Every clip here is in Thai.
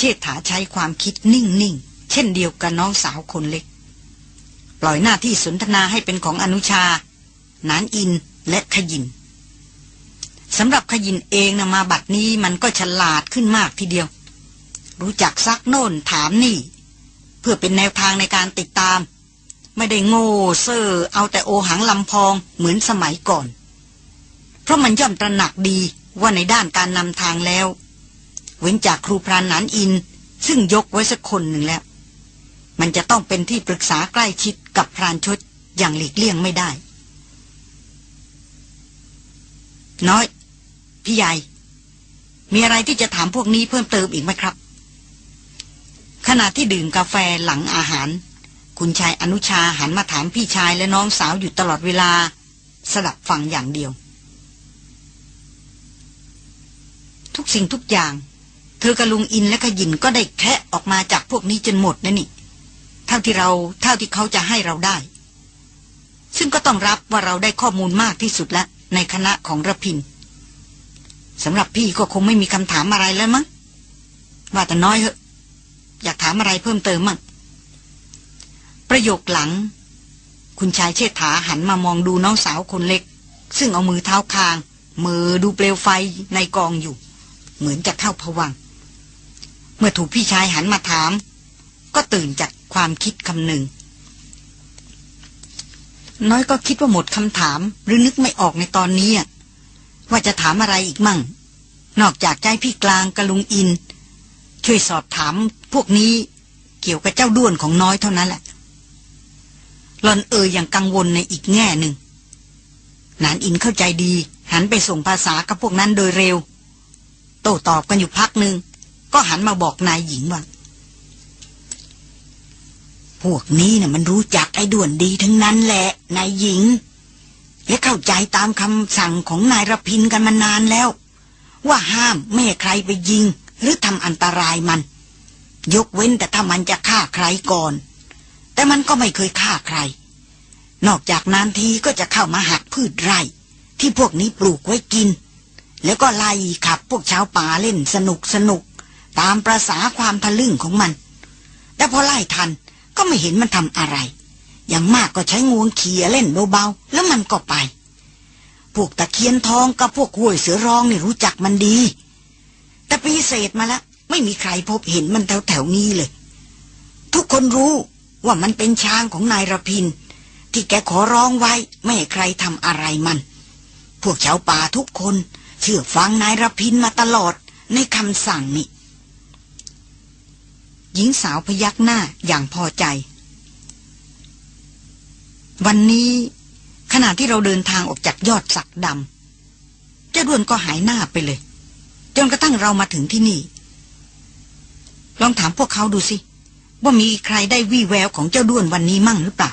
เชษฐาใช้ความคิดนิ่ง ๆ เช่นเดียวกับน้องสาวคนเล็ก ปล่อยหน้าที่สนทนาให้เป็นของอนุชา นานอินและขยินสำหรับขยินเองนะมาบัดนี้มันก็ฉลาดขึ้นมากทีเดียว รู้จักซักโน่นถามนี่ เพื่อเป็นแนวทางในการติดตาม ไม่ได้โง่เซ่อเอาแต่โอหังลำพองเหมือนสมัยก่อน เพราะมันย่อมตระหนักดีว่าในด้านการนำทางแล้ว เว้นจากครูพรานนันอิน ซึ่งยกไว้สักคนหนึ่งแล้ว มันจะต้องเป็นที่ปรึกษาใกล้ชิดกับพรานชดอย่างหลีกเลี่ยงไม่ได้ น้อย พี่ใหญ่ มีอะไรที่จะถามพวกนี้เพิ่มเติมอีกไหมครับ ขณะที่ดื่มกาแฟหลังอาหาร คุณชายอนุชาหันมาถามพี่ชายและน้องสาวอยู่ตลอดเวลาสดับฟังอย่างเดียว ทุกสิ่งทุกอย่าง เธอกับลุงอินและขยินก็ได้แคะออกมาจากพวกนี้จนหมดนะนี่ เท่าที่เราเท่าที่เขาจะให้เราได้ ซึ่งก็ต้องรับว่าเราได้ข้อมูลมากที่สุดแล้วในคณะของระพินสำหรับพี่ก็คงไม่มีคำถามอะไรแล้วมั้งว่าแต่น้อยเหอะ อยากถามอะไรเพิ่มเติมมั้งประโยคหลัง คุณชายเชษฐาหันมามองดูน้องสาวคนเล็ก ซึ่งเอามือเท้าคาง มือดูเปลวไฟในกองอยู่ เหมือนจะเข้าผวัง เมื่อถูกพี่ชายหันมาถาม ก็ตื่นจากความคิดคำหนึ่ง น้อยก็คิดว่าหมดคำถามหรือนึกไม่ออกในตอนนี้ ว่าจะถามอะไรอีกมั่ง นอกจากใจพี่กลางกะลุงอิน ช่วยสอบถามพวกนี้เกี่ยวกับเจ้าด้วนของน้อยเท่านั้นแหละหลอนเอ่ยอย่างกังวลในอีกแง่หนึ่งนานอินเข้าใจดี หันไปส่งภาษากับพวกนั้นโดยเร็ว โต้ตอบกันอยู่พักหนึ่ง ก็หันมาบอกนายหญิงว่า พวกนี้นะ่ะมันรู้จักไอ้ด่วนดีทั้งนั้นแหละนายหญิง และเข้าใจตามคำสั่งของนายรพินกันมานานแล้ว ว่าห้ามไม่ให้ใครไปยิง หรือทำอันตรายมัน ยกเว้นแต่ถ้ามันจะฆ่าใครก่อน แต่มันก็ไม่เคยฆ่าใคร นอกจากนานทีก็จะเข้ามาหักพืชไร่ ที่พวกนี้ปลูกไว้กิน แล้วก็ไล่ขับพวกชาวป่าเล่นสนุกสนุก ตามประษาความทะลึ่งของมัน แต่พอไล่ทันก็ไม่เห็นมันทำอะไร อย่างมากก็ใช้งวงเขี่ยเล่นเบาๆ แล้วมันก็ไป พวกตะเคียนทองกับพวกห้วยเสือร้องนี่รู้จักมันดี แต่ปีเศษมาแล้วไม่มีใครพบเห็นมันแถวแถวนี้เลย ทุกคนรู้ว่ามันเป็นช้างของนายรพิน ที่แกขอร้องไว้ไม่ให้ใครทำอะไรมัน พวกชาวป่าทุกคน เชื่อฟังนายรพินมาตลอดในคำสั่งนี่ หญิงสาวพยักหน้าอย่างพอใจ วันนี้ขณะที่เราเดินทางออกจากยอดสักดำเจ้าด้วนก็หายหน้าไปเลย จนกระทั่งเรามาถึงที่นี่ ลองถามพวกเขาดูสิ ว่ามีใครได้วี่แววของเจ้าด้วนวันนี้มั่งหรือเปล่า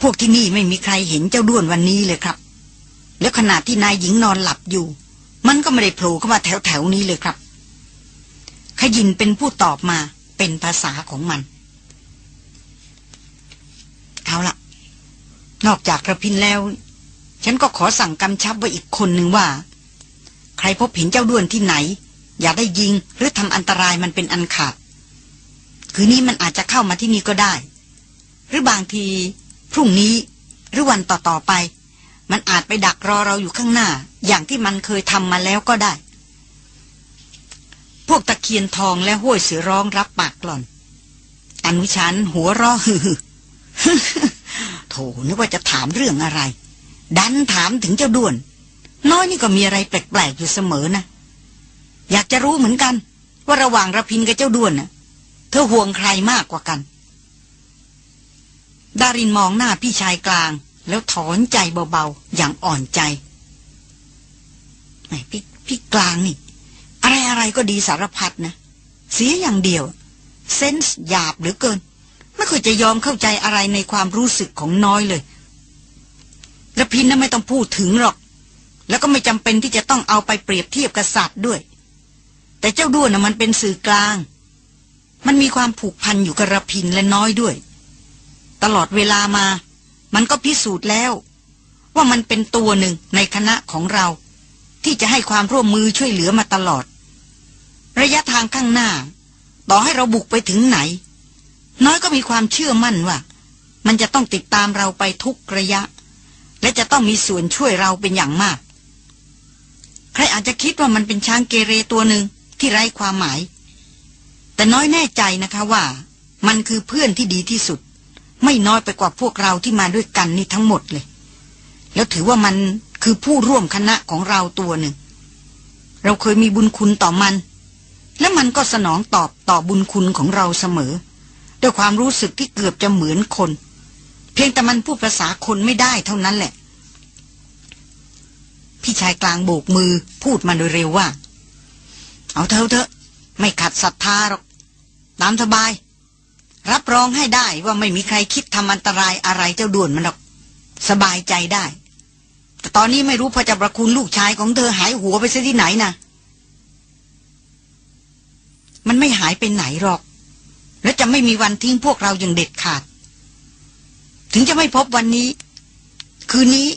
พวกที่นี่ไม่มีใครเห็นเจ้าด้วนวันนี้เลยครับ แล้วขณะที่นายหญิงนอนหลับอยู่ มันก็ไม่ได้โผล่เข้ามาแถวแถวนี้เลยครับ ขยินเป็นผู้ตอบมาเป็นภาษาของมัน เอาละนอกจากกระพินแล้ว ฉันก็ขอสั่งกำชับไว้อีกคนหนึ่งว่า ใครพบเห็นเจ้าด้วนที่ไหน อย่าได้ยิงหรือทำอันตรายมันเป็นอันขาด คืนนี้มันอาจจะเข้ามาที่นี่ก็ได้ หรือบางทีพรุ่งนี้หรือวันต่อๆไป มันอาจไปดักรอเราอยู่ข้างหน้า อย่างที่มันเคยทำมาแล้วก็ได้ พวกตะเคียนทองและห้วยเสือร้องรับปากกล่อน อนุชันหัวราะฮือโถนึกว่าจะถามเรื่องอะไร ดันถามถึงเจ้าด้วน น้อยนี่ก็มีอะไรแปลกๆอยู่เสมอนะ อยากจะรู้เหมือนกัน ว่าระหว่างระพินกับเจ้าด้วนน่ะ เธอห่วงใครมากกว่ากัน ดารินมองหน้าพี่ชายกลาง แล้วถอนใจเบาๆ อย่างอ่อนใจไอ้พี่พี่กลางนี่ อะไรอะไรก็ดีสารพัดนะ เสียอย่างเดียว เซนส์หยาบหรือเกิน ไม่เคยจะยอมเข้าใจอะไรในความรู้สึกของน้อยเลยและพินน่ะไม่ต้องพูดถึงหรอก แล้วก็ไม่จำเป็นที่จะต้องเอาไปเปรียบเทียบกับสัตว์ด้วย แต่เจ้าด้วนน่ะมันเป็นสื่อกลาง มันมีความผูกพันอยู่กับระพินและน้อยด้วย ตลอดเวลามา มันก็พิสูจน์แล้ว ว่ามันเป็นตัวหนึ่งในคณะของเรา ที่จะให้ความร่วมมือช่วยเหลือมาตลอด ระยะทางข้างหน้า ต่อให้เราบุกไปถึงไหน น้อยก็มีความเชื่อมั่นว่า มันจะต้องติดตามเราไปทุกระยะ และจะต้องมีส่วนช่วยเราเป็นอย่างมาก ใครอาจจะคิดว่ามันเป็นช้างเกเรตัวหนึ่งที่ไร้ความหมาย แต่น้อยแน่ใจนะคะว่า มันคือเพื่อนที่ดีที่สุด ไม่น้อยไปกว่าพวกเราที่มาด้วยกันนี่ทั้งหมดเลย แล้วถือว่ามันคือผู้ร่วมคณะของเราตัวหนึ่ง เราเคยมีบุญคุณต่อมัน และมันก็สนองตอบต่อบุญคุณของเราเสมอ ด้วยความรู้สึกที่เกือบจะเหมือนคน เพียงแต่มันพูดภาษาคนไม่ได้เท่านั้นแหละ พี่ชายกลางโบกมือพูดมาโดยเร็วว่า เอาเถอะเถอะไม่ขัดศรัทธาหรอก ตามสบาย รับรองให้ได้ว่าไม่มีใครคิดทำอันตรายอะไรเจ้าด่วนมันหรอก สบายใจได้ แต่ตอนนี้ไม่รู้พระเจ้าประคุณลูกชายของเธอหายหัวไปซะที่ไหนน่ะ มันไม่หายไปไหนหรอก และจะไม่มีวันทิ้งพวกเราอย่างเด็ดขาด ถึงจะไม่พบวันนี้ คืนนี้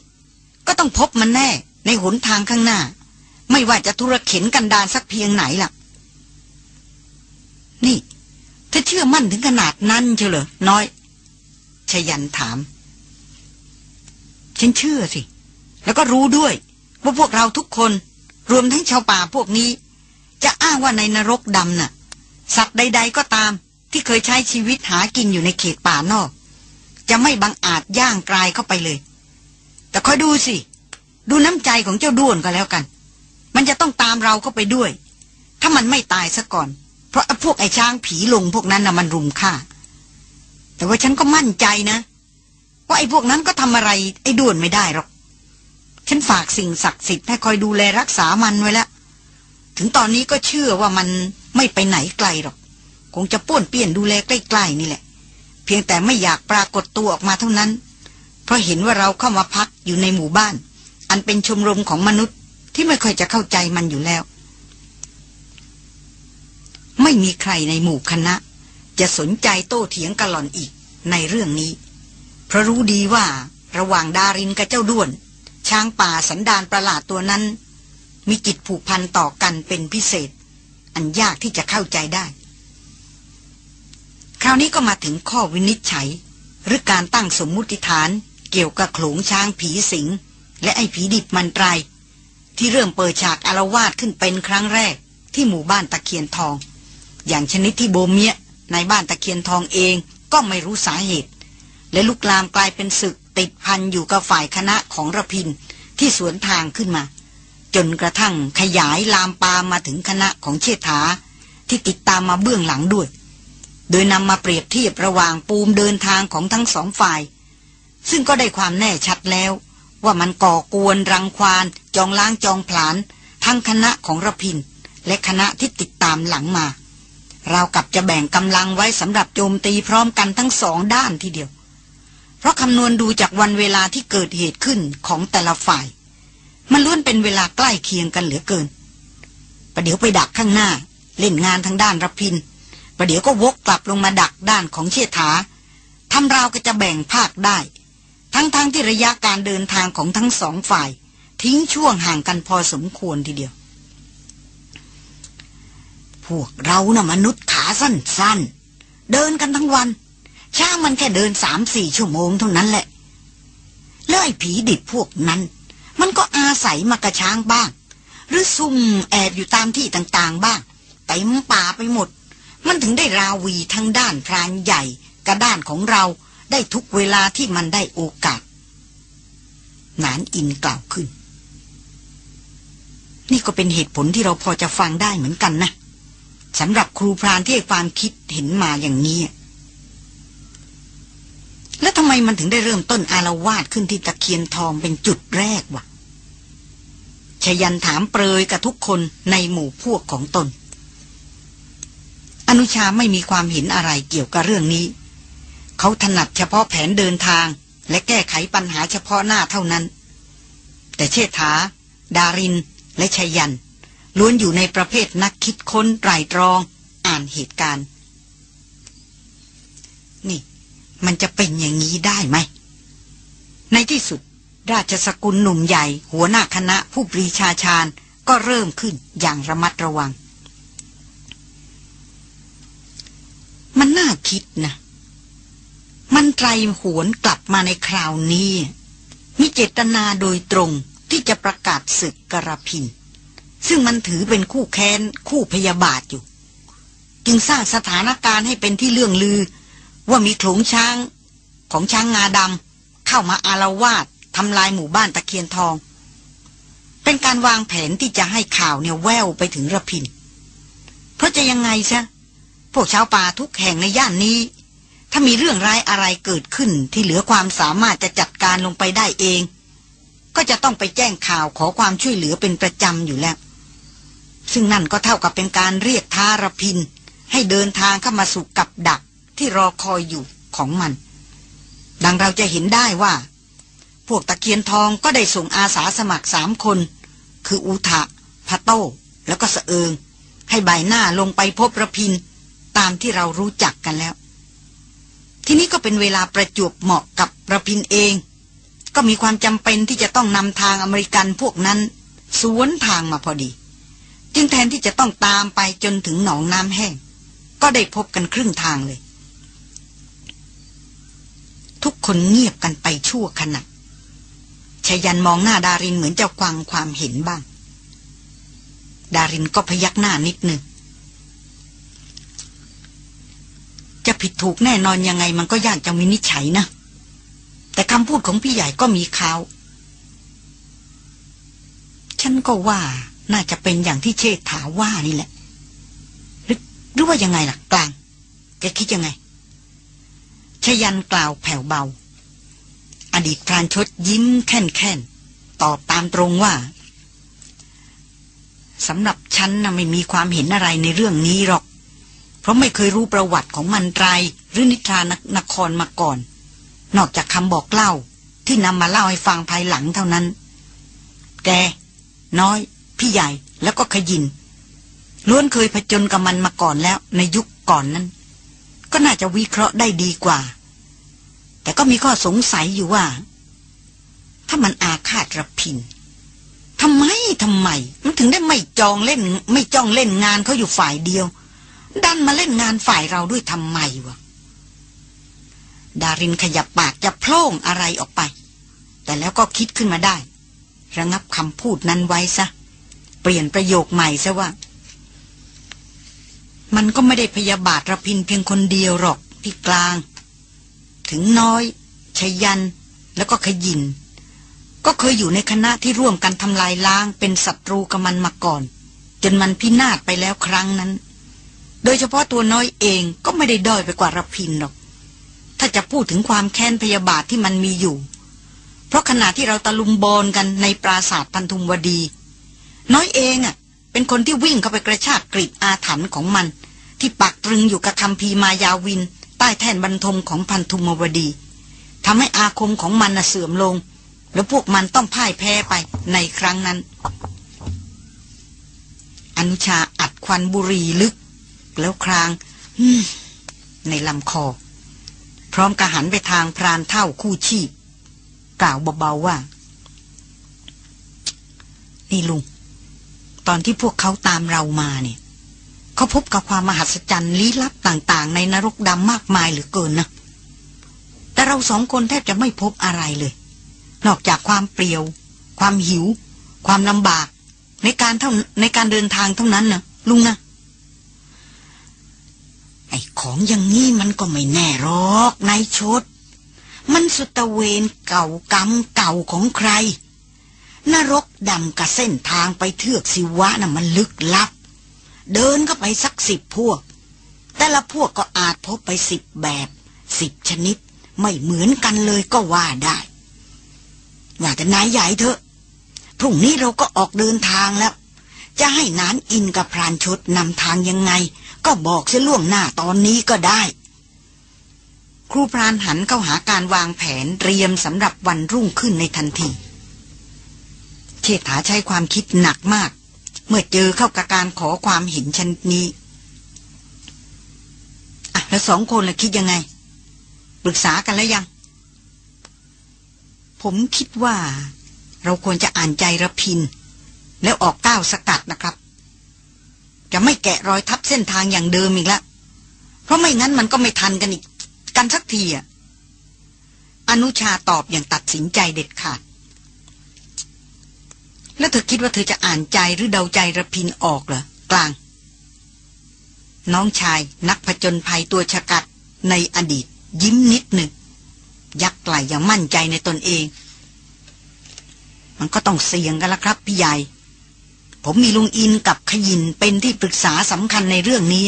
ก็ต้องพบมันแน่ ในหนทางข้างหน้า ไม่ว่าจะทุรเข็นกันดานสักเพียงไหนล่ะ นี่เธอเชื่อมั่นถึงขนาดนั้นเชียวเหรอน้อย ชยันถาม ฉันเชื่อสิ แล้วก็รู้ด้วย ว่าพวกเราทุกคน รวมทั้งชาวป่าพวกนี้ จะอ้างว่าในนรกดำน่ะ สัตว์ใด ๆ ก็ตามที่เคยใช้ชีวิตหากินอยู่ในเขตป่านอก จะไม่บังอาจย่างกลายเข้าไปเลย แต่คอยดูสิ ดูน้ำใจของเจ้าด้วนก็แล้วกัน มันจะต้องตามเราเข้าไปด้วย ถ้ามันไม่ตายซะก่อน เพราะพวกไอ้ช้างผีลงพวกนั้นนะมันรุมฆ่า แต่ว่าฉันก็มั่นใจนะ ว่าไอ้พวกนั้นก็ทำอะไรไอ้ด้วนไม่ได้หรอก ฉันฝากสิ่งศักดิ์สิทธิ์ให้คอยดูแลรักษามันไว้แล้ว ถึงตอนนี้ก็เชื่อว่ามัน ไม่ไปไหนไกลหรอก คงจะป้วนเปี้ยนดูแลใกล้ๆนี่แหละ เพียงแต่ไม่อยากปรากฏตัวออกมาเท่านั้น เพราะเห็นว่าเราเข้ามาพักอยู่ในหมู่บ้าน อันเป็นชมรมของมนุษย์ที่ไม่ค่อยจะเข้าใจมันอยู่แล้ว ไม่มีใครในหมู่คณะ จะสนใจโต้เถียงกันหล่อนอีกในเรื่องนี้ เพราะรู้ดีว่าระหว่างดารินกับเจ้าด้วน ช้างป่าสันดานประหลาดตัวนั้น มีจิตผูกพันต่อกันเป็นพิเศษ อันยากที่จะเข้าใจได้ คราวนี้ก็มาถึงข้อวินิจฉัย หรือการตั้งสมมุติฐาน เกี่ยวกับโขลงช้างผีสิง และไอ้ผีดิบมันไตรที่เริ่มเปิดฉากอารวาสขึ้นเป็นครั้งแรกที่หมู่บ้านตะเคียนทอง อย่างชนิดที่โบเมียในบ้านตะเคียนทองเองก็ไม่รู้สาเหตุ และลุกลามกลายเป็นศึกติดพันอยู่กับฝ่ายคณะของระพินที่สวนทางขึ้นมา จนกระทั่งขยายลามปามมาถึงคณะของเชษฐา ที่ติดตามมาเบื้องหลังด้วย โดยนำมาเปรียบเทียบระหว่างปูมเดินทางของทั้งสองฝ่าย ซึ่งก็ได้ความแน่ชัดแล้ว ว่ามันก่อกวนรังควาน จองล้างจองผลาน ทั้งคณะของระพิน และคณะที่ติดตามหลังมา เรากับจะแบ่งกำลังไว้สำหรับโจมตีพร้อมกันทั้งสองด้านทีเดียว เพราะคำนวณดูจากวันเวลาที่เกิดเหตุขึ้นของแต่ละฝ่าย มันล้วนเป็นเวลาใกล้เคียงกันเหลือเกิน ประเดี๋ยวไปดักข้างหน้า เล่นงานทางด้านระพิน ประเดี๋ยวก็วกกลับลงมาดักด้านของเชษฐาทำราวก็จะแบ่งภาคได้ ทั้งๆทที่ระยะการเดินทางของทั้งสองฝ่าย ทิ้งช่วงห่างกันพอสมควรทีเดียว พวกเรานะ่ะมนุษย์ขาสั้นๆ เดินกันทั้งวันช้างมันแค่เดินสามสี่ชั่วโมงเท่านั้นแหละแล้วไอ้ผีดิบพวกนั้น มันก็อาศัยมากระช้างบ้าง หรือซุ่มแอบอยู่ตามที่ต่างๆบ้างเต็มป่าไปหมด มันถึงได้ราวีทั้งด้านพรานใหญ่กับด้านของเราได้ทุกเวลาที่มันได้โอกาส นานอินกล่าวขึ้น นี่ก็เป็นเหตุผลที่เราพอจะฟังได้เหมือนกันนะสำหรับครูพรานที่ให้ความคิดเห็นมาอย่างนี้ แล้วทำไมมันถึงได้เริ่มต้นอารวาสขึ้นที่ตะเคียนทองเป็นจุดแรกวะ ชยันถามเปรยกับทุกคนในหมู่พวกของตน อนุชาไม่มีความเห็นอะไรเกี่ยวกับเรื่องนี้ เขาถนัดเฉพาะแผนเดินทาง และแก้ไขปัญหาเฉพาะหน้าเท่านั้น แต่เชษฐา ดาริน และชยัน ล้วนอยู่ในประเภทนักคิดค้นไตรตรอง อ่านเหตุการณ์ นี่ มันจะเป็นอย่างนี้ได้ไหม ในที่สุด ราชสกุลหนุ่มใหญ่ หัวหน้าคณะผู้ปรีชาชาญก็เริ่มขึ้นอย่างระมัดระวัง มันน่าคิดนะ มันไตรหวนกลับมาในคราวนี้ มีเจตนาโดยตรงที่จะประกาศศึกกระพิน ซึ่งมันถือเป็นคู่แค้น คู่พยาบาทอยู่ จึงสร้างสถานการณ์ให้เป็นที่เรื่องลือ ว่ามีโขงช้างของช้างงาดำเข้ามาอารวาส ทำลายหมู่บ้านตะเคียนทอง เป็นการวางแผนที่จะให้ข่าวเนี่ยแววไปถึงระพิน เพราะจะยังไงซะพวกชาวป่าทุกแห่งในย่านนี้ ถ้ามีเรื่องร้ายอะไรเกิดขึ้นที่เหลือความสามารถจะจัดการลงไปได้เอง ก็จะต้องไปแจ้งข่าวขอความช่วยเหลือเป็นประจำอยู่แล้ว ซึ่งนั่นก็เท่ากับเป็นการเรียกท้ารพิน ให้เดินทางเข้ามาสู่กับดักที่รอคอยอยู่ของมัน ดังเราจะเห็นได้ว่า พวกตะเคียนทองก็ได้ส่งอาสาสมัครสามคน คืออุทะพะโต้แล้วก็สะเอิง ให้ใบหน้าลงไปพบระพิน ตามที่เรารู้จักกันแล้ว ทีนี้ก็เป็นเวลาประจวบเหมาะกับระพินเอง ก็มีความจำเป็นที่จะต้องนำทางอเมริกันพวกนั้น สวนทางมาพอดี จึงแทนที่จะต้องตามไปจนถึงหนองน้ำแห้ง ก็ได้พบกันครึ่งทางเลย ทุกคนเงียบกันไปชั่วขณะ ชยันมองหน้าดารินเหมือนจะควังความเห็นบ้าง ดารินก็พยักหน้านิดหนึ่ง จะผิดถูกแน่นอนยังไงมันก็ยากจะวินิจฉัยนะ แต่คำพูดของพี่ใหญ่ก็มีเขาฉันก็ว่าน่าจะเป็นอย่างที่เชษฐาว่านี่แหละ หรือหรือว่ายังไงล่ะ กลาง แกคิดยังไงชยันกล่าวแผ่วเบา ดีตพรานชดยิ้มแค่นแค่นตอบตามตรงว่าสำหรับฉันนะไม่มีความเห็นอะไรในเรื่องนี้หรอก เพราะไม่เคยรู้ประวัติของมันไรหรือนิทานนครมาก่อน นอกจากคำบอกเล่า ที่นำมาเล่าให้ฟังภายหลังเท่านั้น แก น้อย พี่ใหญ่แล้วก็ขยินล้วนเคยผจญกับมันมาก่อนแล้วในยุคก่อนนั้น ก็น่าจะวิเคราะห์ได้ดีกว่า แต่ก็มีข้อสงสัยอยู่ว่า ถ้ามันอาฆาตระพินทำไมทำไม มันถึงได้ไม่จองเล่น ไม่จ้องเล่นงานเขาอยู่ฝ่ายเดียว ดันมาเล่นงานฝ่ายเราด้วยทำไมวะดารินขยับปากจะโพล่งอะไรออกไป แต่แล้วก็คิดขึ้นมาได้ ระงับคำพูดนั้นไว้ซะ เปลี่ยนประโยคใหม่ซะว่า มันก็ไม่ได้พยาบาทระพินเพียงคนเดียวหรอกพี่กลาง ถึงน้อย ชยัน แล้วก็ขยิน ก็เคยอยู่ในคณะที่ร่วมกันทำลายล้างเป็นศัตรูกับมันมาก่อน จนมันพินาศไปแล้วครั้งนั้น โดยเฉพาะตัวน้อยเองก็ไม่ได้ด้อยไปกว่ารพินหรอก ถ้าจะพูดถึงความแค้นพยาบาทที่มันมีอยู่ เพราะขณะที่เราตะลุมบอลกันในปราสาทพันธุมวดี น้อยเองอะ เป็นคนที่วิ่งเข้าไปกระชากกรีดอาถรรพ์ของมัน ที่ปักตรึงอยู่กับคำพีมายาวิน ใต้แท่นบรรทมของพันธุมวดีทำให้อาคมของมันเสื่อมลง แล้วพวกมันต้องพ่ายแพ้ไปในครั้งนั้น อนุชาอัดควันบุรีลึก แล้วครางในลำคอ พร้อมกระหันไปทางพรานเท่าคู่ชีพ กล่าวเบาๆว่า นี่ลุง ตอนที่พวกเขาตามเรามาเนี่ย เขาพบกับความมหัศจรรย์ลี้ลับต่างๆ ในนรกดำมากมายเหลือเกินนะ แต่เราสองคนแทบจะไม่พบอะไรเลย นอกจากความเปรียว ความหิว ความลำบาก ในการเท่าในการเดินทางเท่านั้นนะลุงนะไอ้ของอย่างงี้มันก็ไม่แน่หรอกนายชด มันสุตะเวนเก่ากรรมเก่าของใคร นรกดำกับเส้นทางไปเทือกสิวะน่ะมันลึกลับ เดินก็ไปสักสิบพวก แต่ละพวกก็อาจพบไปสิบแบบสิบชนิด ไม่เหมือนกันเลยก็ว่าได้ว่าแต่นายใหญ่เถอะ พรุ่งนี้เราก็ออกเดินทางแล้ว จะให้นานอินกับพรานชดนำทางยังไง ก็บอกเสียล่วงหน้าตอนนี้ก็ได้ ครูพรานหันเข้าหาการวางแผนเตรียมสำหรับวันรุ่งขึ้นในทันทีเชษฐาใช้ความคิดหนักมาก เมื่อเจอเข้ากับการขอความเห็นชนนี้อะแล้วสองคนล่ะคิดยังไง ปรึกษากันแล้วยัง ผมคิดว่า เราควรจะอ่านใจระพิน แล้วออกก้าวสกัดนะครับ จะไม่แกะรอยทับเส้นทางอย่างเดิมอีกแล้วเพเพราะไม่งั้นมันก็ไม่ทันกันอีก กันสักทีอะอนุชาตอบอย่างตัดสินใจเด็ดขาด แล้วเธอคิดว่าเธอจะอ่านใจหรือเดาใจระพินออกเหรอกลาง น้องชายนักผจญภัยตัวฉกัดในอดีต ยิ้มนิดหนึ่ง ยักไหลอย่างมั่นใจในตนเอง มันก็ต้องเสี่ยงกันละครับพี่ใหญ่ ผมมีลุงอินกับขยินเป็นที่ปรึกษาสำคัญในเรื่องนี้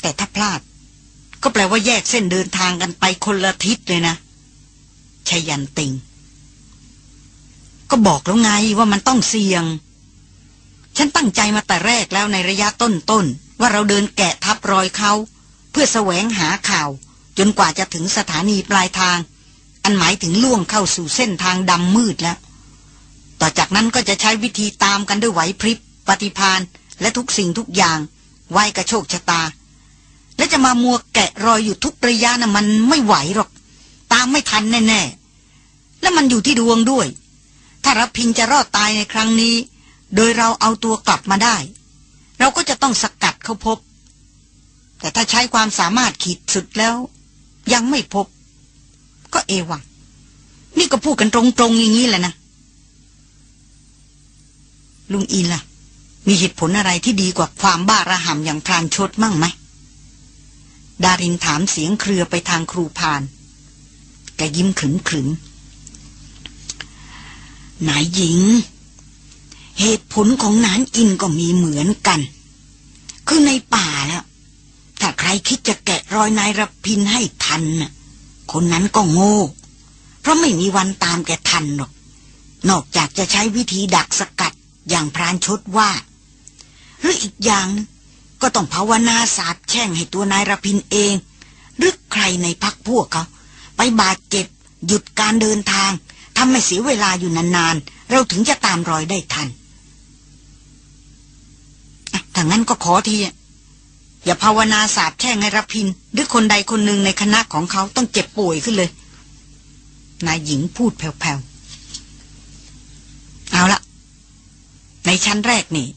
แต่ถ้าพลาด ก็แปลว่าแยกเส้นเดินทางกันไปคนละทิศเลยนะชยันติง ก็บอกแล้วไงว่ามันต้องเสี่ยง ฉันตั้งใจมาแต่แรกแล้วในระยะต้นๆ ว่าเราเดินแกะทับรอยเขา เพื่อแสวงหาข่าว จนกว่าจะถึงสถานีปลายทาง อันหมายถึงล่วงเข้าสู่เส้นทางดำมืดแล้ว ต่อจากนั้นก็จะใช้วิธีตามกันด้วยไหวพริบปฏิพานและทุกสิ่งทุกอย่างไว้กระโชกชะตา และจะมามัวแกะรอยอยู่ทุกระยะนะ่ะมันไม่ไหวหรอก ตามไม่ทันแน่ๆ และมันอยู่ที่ดวงด้วย ถ้ารพินจะรอดตายในครั้งนี้ โดยเราเอาตัวกลับมาได้ เราก็จะต้องสกัดเขาพบ แต่ถ้าใช้ความสามารถขีดสุดแล้ว ยังไม่พบ ก็เอวัง นี่ก็พูดกันตรงๆอย่างนี้แหละนะ ลุงอินล่ะ มีเหตุผลอะไรที่ดีกว่าความบ้าระห่ำอย่างพรานชดมั่งไหม ดารินถามเสียงเครือไปทางครูพานแกยิ้มขรึมขรึม นายหญิง เหตุผลของนานอินก็มีเหมือนกัน คือในป่าแล้ว ถ้าใครคิดจะแกะรอยนายรพินให้ทันน่ะคนนั้นก็โง่ เพราะไม่มีวันตามแกทันหรอก นอกจากจะใช้วิธีดักสกัดอย่างพรานชดว่า หรืออีกอย่างก็ต้องภาวนาสาบแช่งให้ตัวนายรพินเอง หรือใครในพักพวกเขา ไปบาดเจ็บ หยุดการเดินทาง ทำให้เสียเวลาอยู่นานๆ เราถึงจะตามรอยได้ทันถ้างั้นก็ขอทีอย่าภาวนาสาบแช่งให้รพิน หรือคนใดคนหนึ่งในคณะของเขาต้องเจ็บป่วยขึ้นเลย นายหญิงพูดแผ่วๆ เอาละในชั้นแรกนี่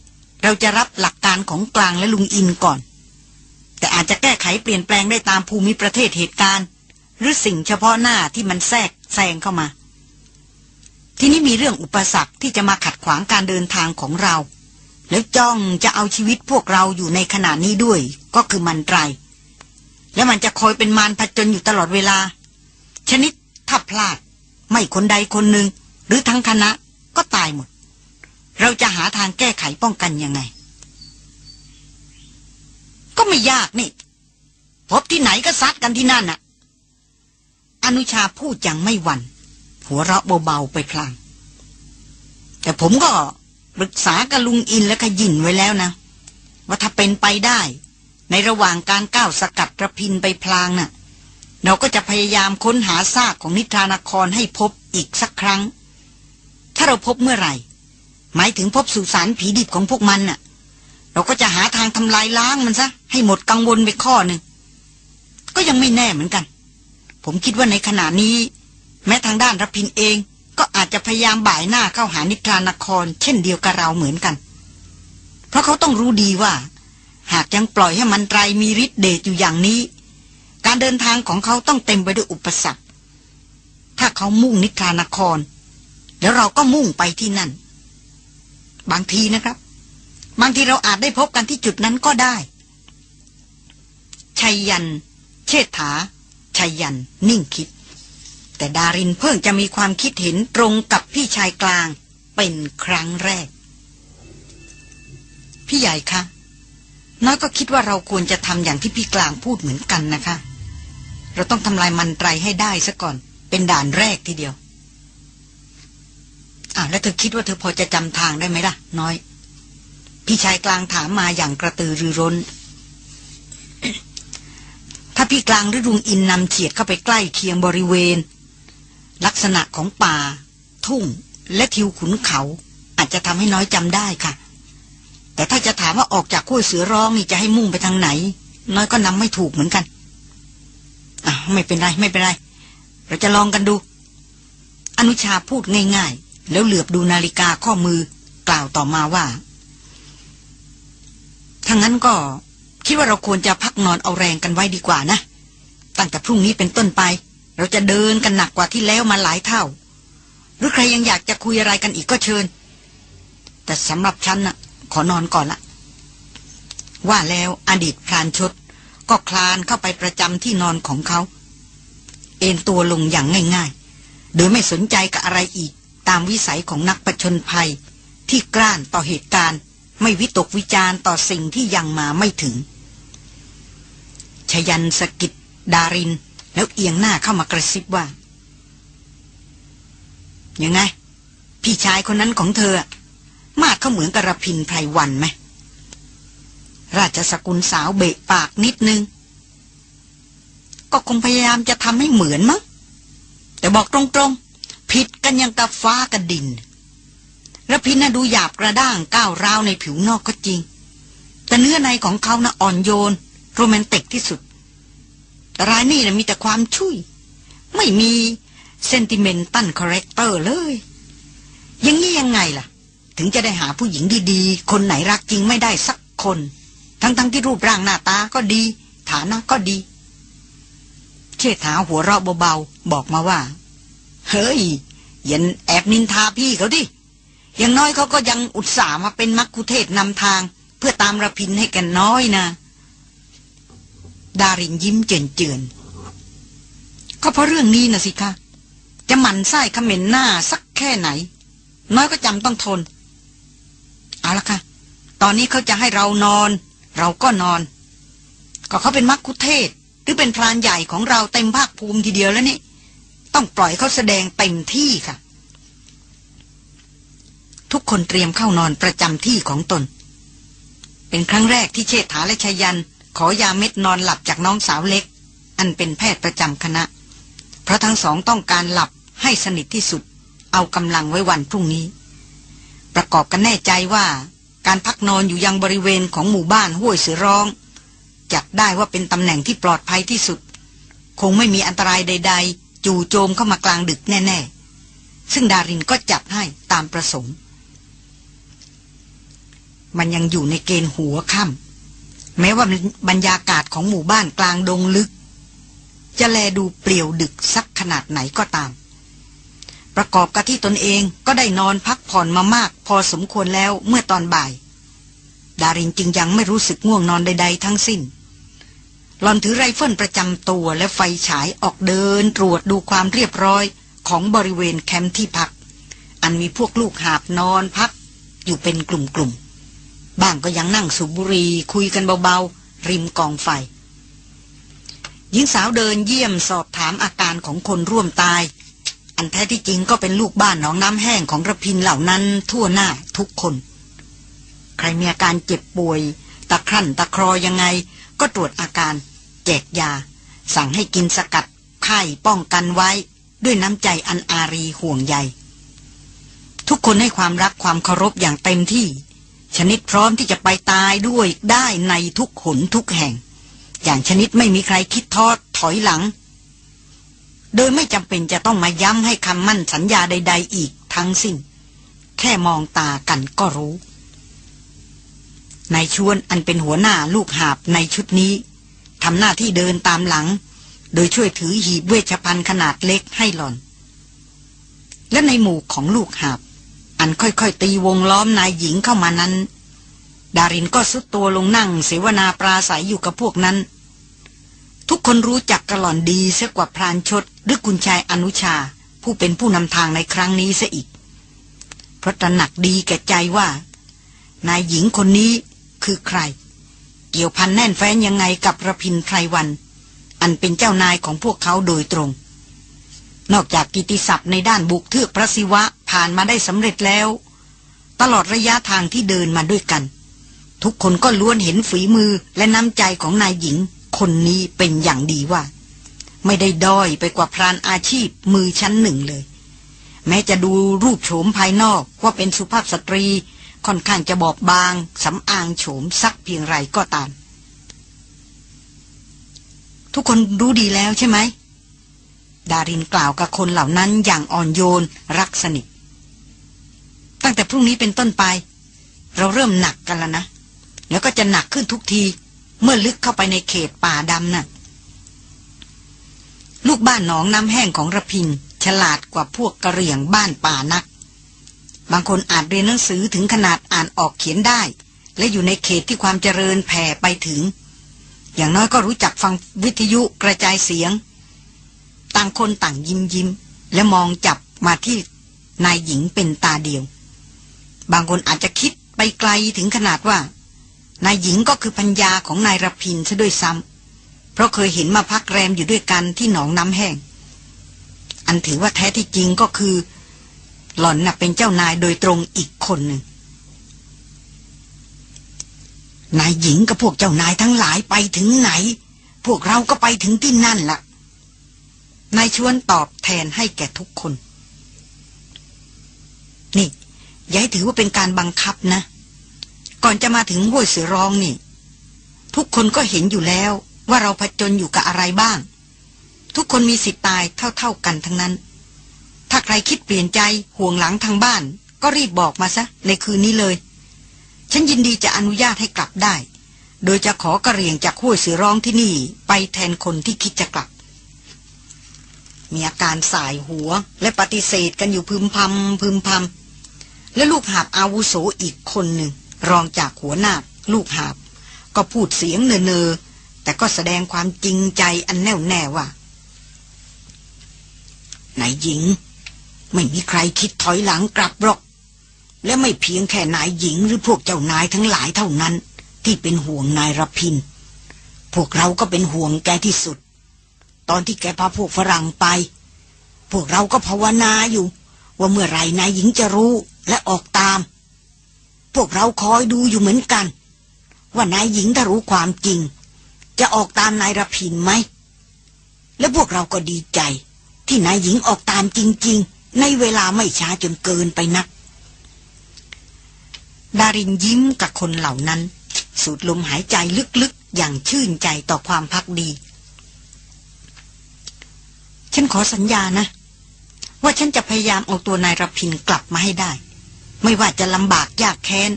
เราจะรับหลักการของกลางและลุงอินก่อน แต่อาจจะแก้ไขเปลี่ยนแปลงได้ตามภูมิประเทศเหตุการณ์ หรือสิ่งเฉพาะหน้าที่มันแทรกแซงเข้ามา ทีนี้มีเรื่องอุปสรรคที่จะมาขัดขวางการเดินทางของเรา แล้วจ้องจะเอาชีวิตพวกเราอยู่ในขณะนี้ด้วย ก็คือมันไตร และมันจะคอยเป็นมารผจญอยู่ตลอดเวลา ชนิดถ้าพลาด ไม่คนใดคนหนึ่ง หรือทั้งคณะก็ตายหมด เราจะหาทางแก้ไขป้องกันยังไง ก็ไม่ยากนี่ พบที่ไหนก็ซัดกันที่นั่นน่ะ อนุชาพูดอย่างไม่หวัน่น หัวเราะเบาๆไปพลาง แต่ผมก็ปรึกษากับลุงอินและขยินไว้แล้วนะ ว่าถ้าเป็นไปได้ ในระหว่างการก้าวสกัดระพินไปพลางน่ะ เราก็จะพยายามค้นหาซากของนิทรานครให้พบอีกสักครั้ง ถ้าเราพบเมื่อไหร่ หมายถึงพบสุสานผีดิบของพวกมันน่ะ เราก็จะหาทางทำลายล้างมันซะ ให้หมดกังวลไปข้อหนึ่งก็ยังไม่แน่เหมือนกัน ผมคิดว่าในขณะนี้ แม้ทางด้านรพินเองก็อาจจะพยายามบ่ายหน้าเข้าหานิทรานคร เช่นเดียวกับเราเหมือนกัน เพราะเขาต้องรู้ดีว่า หากยังปล่อยให้มันไตรมีฤทธิ์เดชอยู่อย่างนี้ การเดินทางของเขาต้องเต็มไปด้วยอุปสรรค ถ้าเขามุ่งนิทรานคร แล้วเราก็มุ่งไปที่นั่น บางทีนะครับ บางทีเราอาจได้พบกันที่จุดนั้นก็ได้ชัยยัน เชษฐาชัยยัน นิ่งคิด แต่ดารินเพิ่งจะมีความคิดเห็นตรงกับพี่ชายกลาง เป็นครั้งแรก พี่ใหญ่คะน้อยก็คิดว่าเราควรจะทำอย่างที่พี่กลางพูดเหมือนกันนะคะ เราต้องทำลายมันไตรให้ได้ซะก่อน เป็นด่านแรกทีเดียวอ่าแล้วเธอคิดว่าเธอพอจะจำทางได้ไหมล่ะ น้อย พี่ชายกลางถามมาอย่างกระตือรือร้น ถ้าพี่กลางหรือรุงอินนำเฉียดเข้าไปใกล้เคียงบริเวณ ลักษณะของป่า ทุ่ง และทิวขุนเขา อาจจะทำให้น้อยจำได้ค่ะ แต่ถ้าจะถามว่าออกจากขั้วเสือร้องนี่จะให้มุ่งไปทางไหน น้อยก็นำไม่ถูกเหมือนกันอะไม่เป็นไรไม่เป็นไร เราจะลองกันดู อนุชาพูดง่ายแล้วเหลือบดูนาฬิกาข้อมือกล่าวต่อมาว่าทถ้างั้นก็คิดว่าเราควรจะพักนอนเอาแรงกันไว้ดีกว่านะ ตั้งแต่พรุ่งนี้เป็นต้นไป เราจะเดินกันหนักกว่าที่แล้วมาหลายเท่า หรือใครยังอยากจะคุยอะไรกันอีกก็เชิญ แต่สำหรับฉันน่ะ ขอนอนก่อนละว่าแล้วอดีตพรานชดก็คลานเข้าไปประจำที่นอนของเขา เอนตัวลงอย่างง่ายๆ โดยไม่สนใจกับอะไรอีกตามวิสัยของนักประชนภัย ที่กล้านต่อเหตุการณ์ ไม่วิตกวิจารณ์ต่อสิ่งที่ยังมาไม่ถึง ชยันสกิดดาริน แล้วเอียงหน้าเข้ามากระซิบว่า ยังไง พี่ชายคนนั้นของเธอ มาดเขาเหมือนกระพินไพรวันไหม ราชสกุลสาวเบะปากนิดนึง ก็คงพยายามจะทำให้เหมือนมั้ง แต่บอกตรงๆ ผิดกันยังกับฟ้ากับดินระพินน่ะดูหยาบกระด้างก้าวร้าวในผิวนอกก็จริง แต่เนื้อในของเขานะ่ะอ่อนโยน โรแมนติกที่สุด แต่รายนี่นะมีแต่ความชุยไม่มี sentimental character เลย ยังงี้ยังไงล่ะ ถึงจะได้หาผู้หญิงดีๆ คนไหนรักจริงไม่ได้สักคน ทั้งๆที่รูปร่างหน้าตาก็ดี ฐานะก็ดี เชษฐาหัวเราะเบาๆ บอกมาว่า เฮ้ยอย่าแอบนินทาพี่เขาดิอย่างน้อยเขาก็ยังอุตส่าห์มาเป็นมัคคุเทศก์นำทาง เพื่อตามรพินทร์ให้กับน้อยนะ ดารินยิ้มเจือนเจือนก็เพราะเรื่องนี้นะสิคะจะหมั่นไส้ขม็นหน้าสักแค่ไหน น้อยก็จำต้องทน เอาละค่ะ ตอนนี้เขาจะให้เรานอน เราก็นอน ก็เขาเป็นมักคุเทศหรือเป็นพรานใหญ่ของเราเต็มภาคภูมิทีเดียวแล้วนี่ ต้องปล่อยเขาแสดงเต็มที่ค่ะ ทุกคนเตรียมเข้านอนประจำที่ของตน เป็นครั้งแรกที่เชษฐาและชายัน ขอยาเม็ดนอนหลับจากน้องสาวเล็ก อันเป็นแพทย์ประจำคณะ เพราะทั้งสองต้องการหลับให้สนิทที่สุด เอากำลังไว้วันพรุ่งนี้ ประกอบกันแน่ใจว่า การพักนอนอยู่ยังบริเวณของหมู่บ้านห้วยเสือร้อง จัดได้ว่าเป็นตำแหน่งที่ปลอดภัยที่สุด คงไม่มีอันตรายใด ๆ จู่โจมเข้ามากลางดึกแน่ ๆ ซึ่งดารินก็จัดให้ตามประสงค์มันยังอยู่ในเกณฑ์หัวค่ำ แม้ว่าบรรยากาศของหมู่บ้านกลางดงลึก จะแลดูเปลี่ยวดึกสักขนาดไหนก็ตาม ประกอบกับที่ตนเองก็ได้นอนพักผ่อนมามาก พอสมควรแล้วเมื่อตอนบ่าย ดารินจึงยังไม่รู้สึกง่วงนอนใด ๆ ทั้งสิ้นหลอนถือไรเฟิลประจำตัวและไฟฉายออกเดินตรวจดูความเรียบร้อยของบริเวณแคมป์ที่พัก อันมีพวกลูกหาบนอนพักอยู่เป็นกลุ่มๆ บ้างก็ยังนั่งสูบบุหรี่คุยกันเบาๆ ริมกองไฟ หญิงสาวเดินเยี่ยมสอบถามอาการของคนร่วมตาย อันแท้ที่จริงก็เป็นลูกบ้านหนองน้ำแห้งของระพินเหล่านั้นทั่วหน้าทุกคน ใครมีอาการเจ็บป่วย ตะครั่นตะครอยังไง ก็ตรวจอาการ แจกยา สั่งให้กินสกัดไข้ป้องกันไว้ ด้วยน้ำใจอันอารีห่วงใยทุกคนให้ความรักความเคารพอย่างเต็มที่ ชนิดพร้อมที่จะไปตายด้วยได้ในทุกขนทุกแห่ง อย่างชนิดไม่มีใครคิดทอดถอยหลัง โดยไม่จำเป็นจะต้องมาย้ำให้คำมั่นสัญญาใด ๆ อีกทั้งสิ้น แค่มองตากันก็รู้นายชวนอันเป็นหัวหน้าลูกหาบในชุดนี้ทำหน้าที่เดินตามหลัง โดยช่วยถือหีบเวชภัณฑ์ขนาดเล็กให้หล่อน และในหมู่ของลูกหาบ อันค่อยๆตีวงล้อมนายหญิงเข้ามานั้น ดารินก็สุดตัวลงนั่งเสวนาปราศัยอยู่กับพวกนั้น ทุกคนรู้จักกระหล่อนดีเสียกว่าพรานชดหรือกุญชายอนุชา ผู้เป็นผู้นำทางในครั้งนี้เสียอีก เพราะตระหนักดีแก่ใจว่า นายหญิงคนนี้คือใคร เกี่ยวพันแน่นแฟ้นยังไงกับระพินไพรวัน อันเป็นเจ้านายของพวกเขาโดยตรง นอกจากกิติศัพท์ในด้านบุกเทือกพระศิวะ ผ่านมาได้สำเร็จแล้ว ตลอดระยะทางที่เดินมาด้วยกัน ทุกคนก็ล้วนเห็นฝีมือและน้ำใจของนายหญิง คนนี้เป็นอย่างดีว่า ไม่ได้ด้อยไปกว่าพรานอาชีพมือชั้นหนึ่งเลย แม้จะดูรูปโฉมภายนอกว่าเป็นสุภาพสตรีค่อนข้างจะบอบบางสำอางโฉมสักเพียงไรก็ตาม ทุกคนรู้ดีแล้วใช่ไหม ดารินกล่าวกับคนเหล่านั้นอย่างอ่อนโยนรักสนิท ตั้งแต่พรุ่งนี้เป็นต้นไป เราเริ่มหนักกันแล้วนะ แล้วก็จะหนักขึ้นทุกที เมื่อลึกเข้าไปในเขตป่าดำนะ่ะ ลูกบ้านหนองน้ำแห้งของระพินฉลาดกว่าพวกกระเหรี่ยงบ้านป่านัก บางคนอาจเรียนหนังสือถึงขนาดอ่านออกเขียนได้ และอยู่ในเขตที่ความเจริญแผ่ไปถึง อย่างน้อยก็รู้จักฟังวิทยุกระจายเสียง ต่างคนต่างยิ้มยิ้มและมองจับมาที่นายหญิงเป็นตาเดียว บางคนอาจจะคิดไปไกลถึงขนาดว่า นายหญิงก็คือพัญญาของนายรพินซะด้วยซ้ำเพราะเคยเห็นมาพักแรมอยู่ด้วยกันที่หนองน้ำแห้ง อันถือว่าแท้ที่จริงก็คือ หล่อนน่ะเป็นเจ้านายโดยตรงอีกคนหนึ่งนายหญิงกับพวกเจ้านายทั้งหลายไปถึงไหน พวกเราก็ไปถึงที่นั่นละ่ะ นายชวนตอบแทนให้แก่ทุกคน นี่ อย่าให้ถือว่าเป็นการบังคับนะ ก่อนจะมาถึงห้วยเสือร้องนี่ ทุกคนก็เห็นอยู่แล้วว่าเราผจญอยู่กับอะไรบ้าง ทุกคนมีสิทธิ์ตายเท่าๆกันทั้งนั้น ถ้าใครคิดเปลี่ยนใจห่วงหลังทางบ้าน ก็รีบบอกมาซะ ในคืนนี้เลย ฉันยินดีจะอนุญาตให้กลับได้ โดยจะขอกระเรียงจากห้วยเสือร้องที่นี่ ไปแทนคนที่คิดจะกลับมีอาการสายหัวและปฏิเสธกันอยู่พึมพำพึมพำ และลูกหาบอาวุโสอีกคนหนึ่ง รองจากหัวหน้าลูกหาบ ก็พูดเสียงเนอแต่ก็แสดงความจริงใจอันแน่วแน่ว่านายหญิง ไม่มีใครคิดถอยหลังกลับหรอก และไม่เพียงแค่นายหญิงหรือพวกเจ้านายทั้งหลายเท่านั้น ที่เป็นห่วงนายรพิน พวกเราก็เป็นห่วงแกที่สุด ตอนที่แกพาพวกฝรั่งไป พวกเราก็ภาวนาอยู่ ว่าเมื่อไรนายหญิงจะรู้และออกตาม พวกเราคอยดูอยู่เหมือนกัน ว่านายหญิงถ้ารู้ความจริง จะออกตามนายรพินไหม และพวกเราก็ดีใจ ที่นายหญิงออกตามจริง ๆ ในเวลาไม่ช้าจนเกินไปนัก ดารินยิ้มกับคนเหล่านั้น สูดลมหายใจลึกๆ อย่างชื่นใจต่อความพักดี ฉันขอสัญญานะ ว่าฉันจะพยายามเอาตัวนายรพินกลับมาให้ได้ ไม่ว่าจะลำบากยากแค้น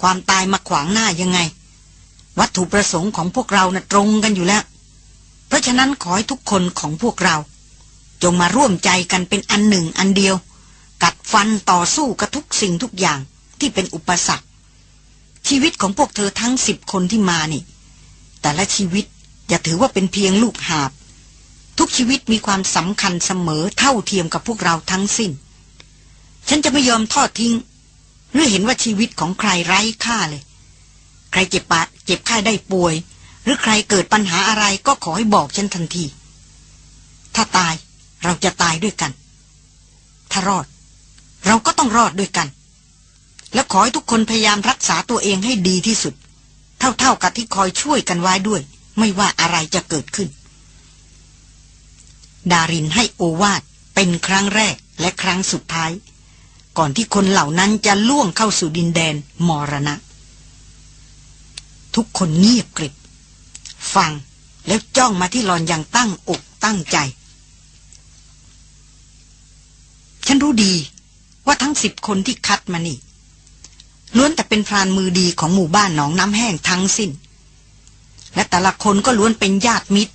ความตายมาขวางหน้ายังไง วัตถุประสงค์ของพวกเรานะ่ะตรงกันอยู่แล้ว เพราะฉะนั้นขอให้ทุกคนของพวกเรา จงมาร่วมใจกันเป็นอันหนึ่งอันเดียว กัดฟันต่อสู้กับทุกสิ่งทุกอย่างที่เป็นอุปสรรค ชีวิตของพวกเธอทั้งสิบคนที่มานี่ แต่ละชีวิตอย่าถือว่าเป็นเพียงลูกหาบ ทุกชีวิตมีความสำคัญเสมอเท่าเทียมกับพวกเราทั้งสิ้น ฉันจะไม่ยอมทอดทิ้ง หรือเห็นว่าชีวิตของใครไร้ค่าเลย ใครเจ็บปะเจ็บไข้ได้ป่วย หรือใครเกิดปัญหาอะไรก็ขอให้บอกฉันทันที ถ้าตายเราจะตายด้วยกัน ถ้ารอด เราก็ต้องรอดด้วยกัน และขอให้ทุกคนพยายามรักษาตัวเองให้ดีที่สุด เท่าๆกับที่คอยช่วยกันไว้ด้วย ไม่ว่าอะไรจะเกิดขึ้น ดารินให้โอวาดเป็นครั้งแรกและครั้งสุดท้าย ก่อนที่คนเหล่านั้นจะล่วงเข้าสู่ดินแดนมรณะ ทุกคนเงียบกริบ ฟังแล้วจ้องมาที่หลอนอย่างตั้งอกตั้งใจ ฉันรู้ดีว่าทั้งสิบคนที่คัดมานี่ล้วนแต่เป็นพรานมือดีของหมู่บ้านหนองน้ำแห้งทั้งสิ้น และแต่ละคนก็ล้วนเป็นญาติมิตร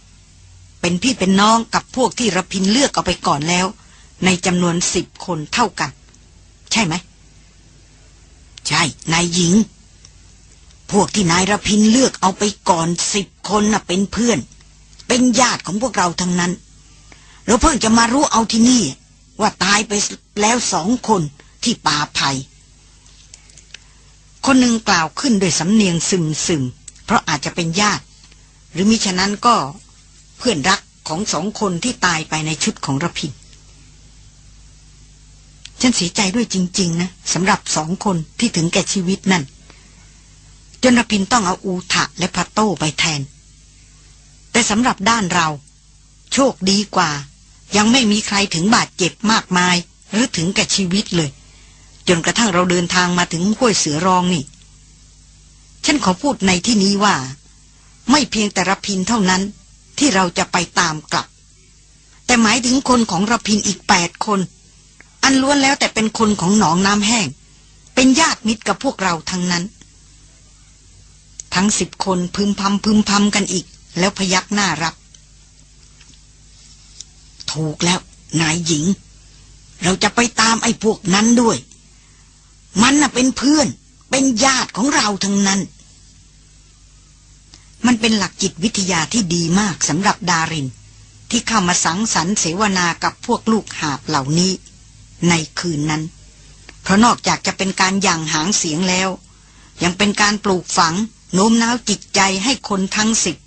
เป็นพี่เป็นน้องกับพวกที่ระพินเลือกเอาไปก่อนแล้ว ในจำนวนสิบคนเท่ากัน ใช่ไหม ใช่ นายหญิง พวกที่นายระพินเลือกเอาไปก่อนสิบคนน่ะเป็นเพื่อน เป็นญาติของพวกเราทั้งนั้น เราเพิ่งจะมารู้เอาที่นี่ ว่าตายไปแล้วสองคนที่ป่าไผ่คนหนึ่งกล่าวขึ้นด้วยสำเนียงซึมซึมเพราะอาจจะเป็นญาติ หรือมิฉะนั้นก็ เพื่อนรักของสองคนที่ตายไปในชุดของระพินฉันเสียใจด้วยจริง ๆ นะสำหรับสองคนที่ถึงแก่ชีวิตนั่น จนรพินต้องเอาอูทะและพัตโต้ไปแทน แต่สำหรับด้านเรา โชคดีกว่า ยังไม่มีใครถึงบาดเจ็บมากมาย หรือถึงแก่ชีวิตเลย จนกระทั่งเราเดินทางมาถึงห้วยเสือรองนี่ ฉันขอพูดในที่นี้ว่า ไม่เพียงแต่รพินเท่านั้น ที่เราจะไปตามกลับ แต่หมายถึงคนของรพินอีกแปดคน อันล้วนแล้วแต่เป็นคนของหนองน้ำแห้ง เป็นญาติมิตรกับพวกเราทั้งนั้น ทั้งสิบคนพึมพำพึมพำกันอีก แล้วพยักหน้ารับ ถูกแล้ว นายหญิง เราจะไปตามไอ้พวกนั้นด้วย มันน่ะเป็นเพื่อน เป็นญาติของเราทั้งนั้น มันเป็นหลักจิตวิทยาที่ดีมากสำหรับดาริน ที่เข้ามาสังสรรค์เสวนากับพวกลูกหาบเหล่านี้ ในคืนนั้น เพราะนอกจากจะเป็นการย่างหางเสียงแล้ว ยังเป็นการปลูกฝังโน้มน้าวจิตใจให้คนทั้งสิบ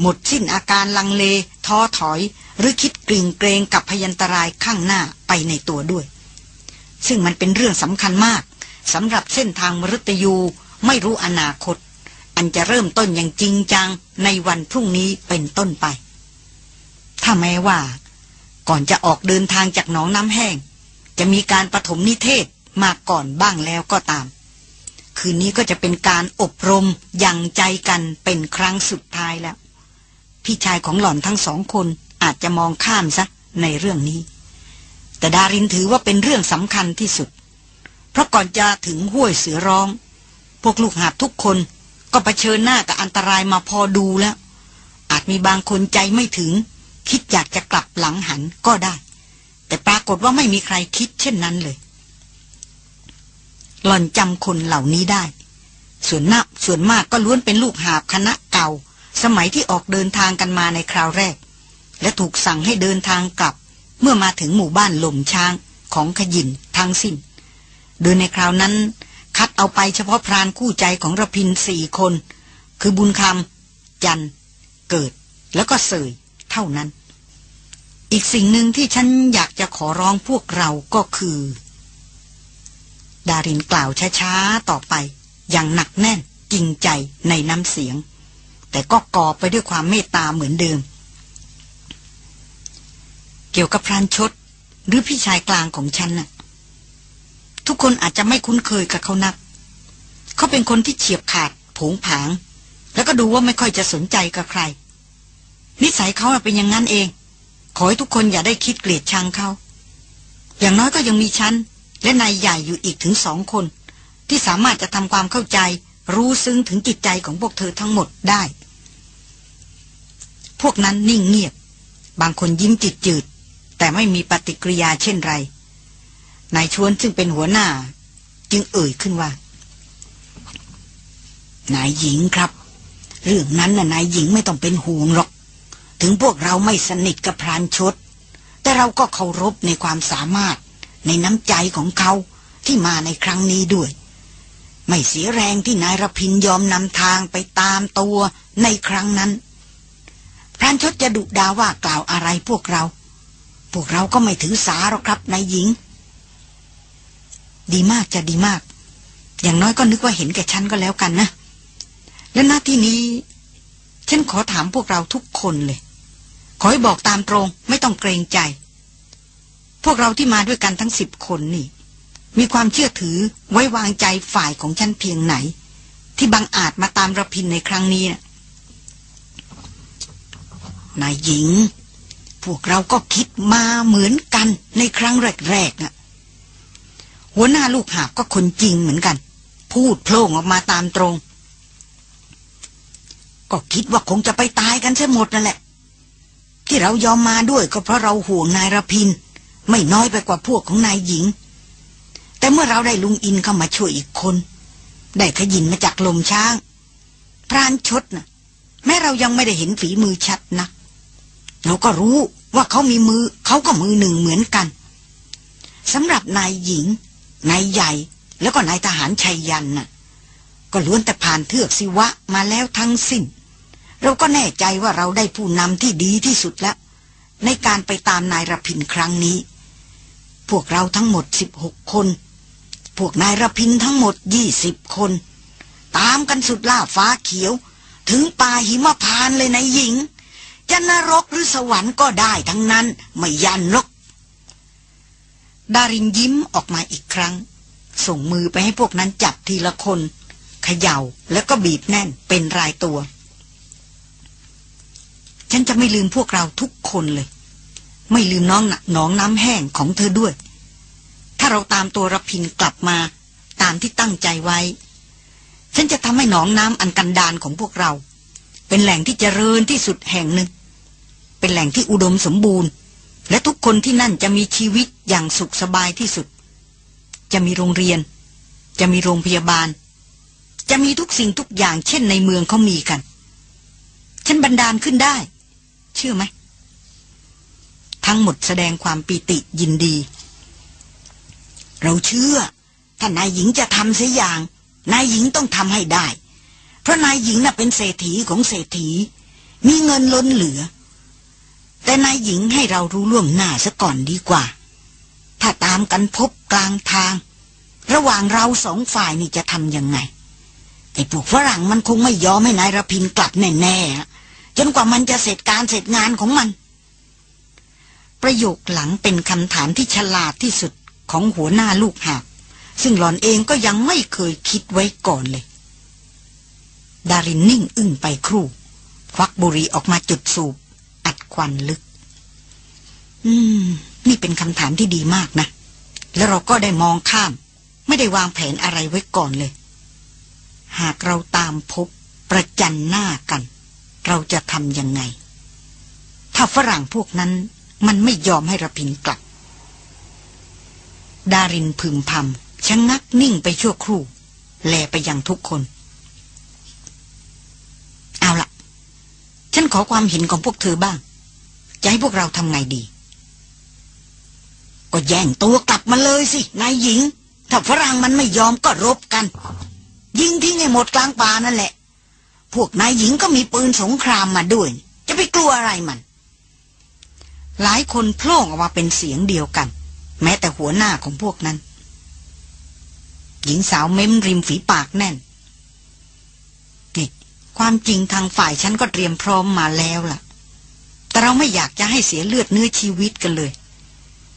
หมดสิ้นอาการลังเล ท้อถอย หรือคิดกริ่งเกรงกับพยันตรายข้างหน้าไปในตัวด้วย ซึ่งมันเป็นเรื่องสำคัญมากสำหรับเส้นทางมฤตยูไม่รู้อนาคต อันจะเริ่มต้นอย่างจริงจังในวันพรุ่งนี้เป็นต้นไป ถ้าแม้ว่า ก่อนจะออกเดินทางจากหนองน้ำแห้ง จะมีการปฐมนิเทศมาก่อนบ้างแล้วก็ตาม คืนนี้ก็จะเป็นการอบรมยังใจกันเป็นครั้งสุดท้ายแล้ว พี่ชายของหล่อนทั้งสองคนอาจจะมองข้ามซะในเรื่องนี้ แต่ดารินถือว่าเป็นเรื่องสำคัญที่สุด เพราะก่อนจะถึงห้วยเสือร้อง พวกลูกหาบทุกคน ก็เผชิญหน้ากับอันตรายมาพอดูแล้ว อาจมีบางคนใจไม่ถึง คิดอยากจะกลับหลังหันก็ได้ แต่ปรากฏว่าไม่มีใครคิดเช่นนั้นเลย หล่อนจำคนเหล่านี้ได้ ส่วนนับส่วนมากก็ล้วนเป็นลูกหาบคณะเก่า สมัยที่ออกเดินทางกันมาในคราวแรก และถูกสั่งให้เดินทางกลับ เมื่อมาถึงหมู่บ้านหล่มช้างของขยินทั้งสิ้น โดยในคราวนั้น คัดเอาไปเฉพาะพรานคู่ใจของระพินสี่คน คือบุญคำจันเกิด แล้วก็เสยเท่านั้น อีกสิ่งหนึ่งที่ฉันอยากจะขอร้องพวกเราก็คือ ดารินกล่าวช้าๆต่อไป อย่างหนักแน่นจริงใจในน้ำเสียง แต่ก็กอบไปด้วยความเมตตาเหมือนเดิม เกี่ยวกับพรานชด หรือพี่ชายกลางของฉันน่ะ ทุกคนอาจจะไม่คุ้นเคยกับเขานัก เขาเป็นคนที่เฉียบขาดผงผาง แล้วก็ดูว่าไม่ค่อยจะสนใจกับใคร นิสัยเขาเป็นอย่างนั้นเอง ขอให้ทุกคนอย่าได้คิดเกลียดชังเขา อย่างน้อยก็ยังมีฉันและนายใหญ่อยู่อีกถึงสองคน ที่สามารถจะทำความเข้าใจ รู้ซึ้งถึงจิตใจของพวกเธอทั้งหมดได้ พวกนั้นนิ่งเงียบ บางคนยิ้มจิตจืด แต่ไม่มีปฏิกิริยาเช่นไร นายชวนซึ่งเป็นหัวหน้า จึงเอ่ยขึ้นว่า นายหญิงครับ เรื่องนั้นน่ะนายหญิงไม่ต้องเป็นห่วงหรอก ถึงพวกเราไม่สนิทกับพรานชด แต่เราก็เคารพในความสามารถในน้ำใจของเขาที่มาในครั้งนี้ด้วย ไม่เสียแรงที่นายรพินยอมนำทางไปตามตัวในครั้งนั้น พรานชดจะดุดาว่ากล่าวอะไรพวกเรา พวกเราก็ไม่ถือสาหรอกครับนายหญิง ดีมากจะดีมาก อย่างน้อยก็นึกว่าเห็นแก่ฉันก็แล้วกันนะ และหน้าที่นี้ ฉันขอถามพวกเราทุกคนเลย ขอให้บอกตามตรง ไม่ต้องเกรงใจ พวกเราที่มาด้วยกันทั้งสิบคนนี่ มีความเชื่อถือไว้วางใจฝ่ายของฉันเพียงไหน ที่บังอาจมาตามระพินในครั้งนี้นะนายหญิง พวกเราก็คิดมาเหมือนกันในครั้งแรกๆน่ะ หัวหน้าลูกหาบก็คนจริงเหมือนกัน พูดโพล่งออกมาตามตรง ก็คิดว่าคงจะไปตายกันเสียหมดนั่นแหละ ที่เรายอมมาด้วยก็เพราะเราห่วงนายรพิน ไม่น้อยไปกว่าพวกของนายหญิง แต่เมื่อเราได้ลุงอินเข้ามาช่วยอีกคน ได้ขยินมาจากลมช้าง พรานชดนะ่ะ แม้เรายังไม่ได้เห็นฝีมือชัดนัก เราก็รู้ว่าเขามีมือเขาก็มือหนึ่งเหมือนกันสำหรับนายหญิง นายใหญ่ แล้วก็นายทหารชัยยันน่ะ ก็ล้วนแต่ผ่านเทือกสิวะมาแล้วทั้งสิ้น เราก็แน่ใจว่าเราได้ผู้นำที่ดีที่สุดแล้ว ในการไปตามนายรพินครั้งนี้ พวกเราทั้งหมดสิบหกคน พวกนายรพินทั้งหมดยี่สิบคน ตามกันสุดล่าฟ้าเขียว ถึงป่าหิมพานเลยนายหญิงจะนรกหรือสวรรค์ก็ได้ทั้งนั้น ไม่ยันหรอก ดารินยิ้มออกมาอีกครั้ง ส่งมือไปให้พวกนั้นจับทีละคนเขย่าแล้วก็บีบแน่นเป็นรายตัว ฉันจะไม่ลืมพวกเราทุกคนเลย ไม่ลืมน้องหนองน้ำแห้งของเธอด้วย ถ้าเราตามตัวรพินกลับมา ตามที่ตั้งใจไว้ ฉันจะทำให้หนองน้ำอันกันดานของพวกเรา เป็นแหล่งที่เจริญที่สุดแห่งหนึ่ง เป็นแหล่งที่อุดมสมบูรณ์ และทุกคนที่นั่นจะมีชีวิตอย่างสุขสบายที่สุด จะมีโรงเรียน จะมีโรงพยาบาล จะมีทุกสิ่งทุกอย่างเช่นในเมืองเขามีกัน ฉันบันดาลขึ้นได้ เชื่อไหม ทั้งหมดแสดงความปีติยินดี เราเชื่อ ถ้านายหญิงจะทำเสียอย่าง นายหญิงต้องทำให้ได้ เพราะนายหญิงน่ะเป็นเศรษฐีของเศรษฐี มีเงินล้นเหลือ แต่นายหญิงให้เรารู้ล่วงหน้าซะก่อนดีกว่า ถ้าตามกันพบกลางทาง ระหว่างเราสองฝ่ายนี่จะทำยังไง ไอ้พวกฝรั่งมันคงไม่ยอมให้นายระพินกลับแน่ๆ จนกว่ามันจะเสร็จการเสร็จงานของมัน ประโยคหลังเป็นคำถามที่ฉลาดที่สุดของหัวหน้าลูกหาบซึ่งหลอนเองก็ยังไม่เคยคิดไว้ก่อนเลย ดารินนิ่งอึ้งไปครู่ ควักบุหรี่ออกมาจุดสูบ อัดควันลึก อืม นี่เป็นคำถามที่ดีมากนะ แล้วเราก็ได้มองข้าม ไม่ได้วางแผนอะไรไว้ก่อนเลย หากเราตามพบประจันหน้ากัน เราจะทำยังไง ถ้าฝรั่งพวกนั้นมันไม่ยอมให้ระพินกลับ ดารินพึมพำชะงงักนิ่งไปชั่วครู่ แลไปยังทุกคน เอาละ ฉันขอความเห็นของพวกเธอบ้าง จะให้พวกเราทำไงดี ก็แย่งตัวกลับมาเลยสิ นายหญิง ถ้าฝรั่งมันไม่ยอมก็รบกัน ยิงทิ้งให้หมดกลางป่านั่นแหละ พวกนายหญิงก็มีปืนสงครามมาด้วย จะไปกลัวอะไรมัน หลายคนโพล่งออกมาเป็นเสียงเดียวกัน แม้แต่หัวหน้าของพวกนั้น หญิงสาวเม้มริมฝีปากแน่น ความจริงทางฝ่ายฉันก็เตรียมพร้อมมาแล้วล่ะ แต่เราไม่อยากจะให้เสียเลือดเนื้อชีวิตกันเลย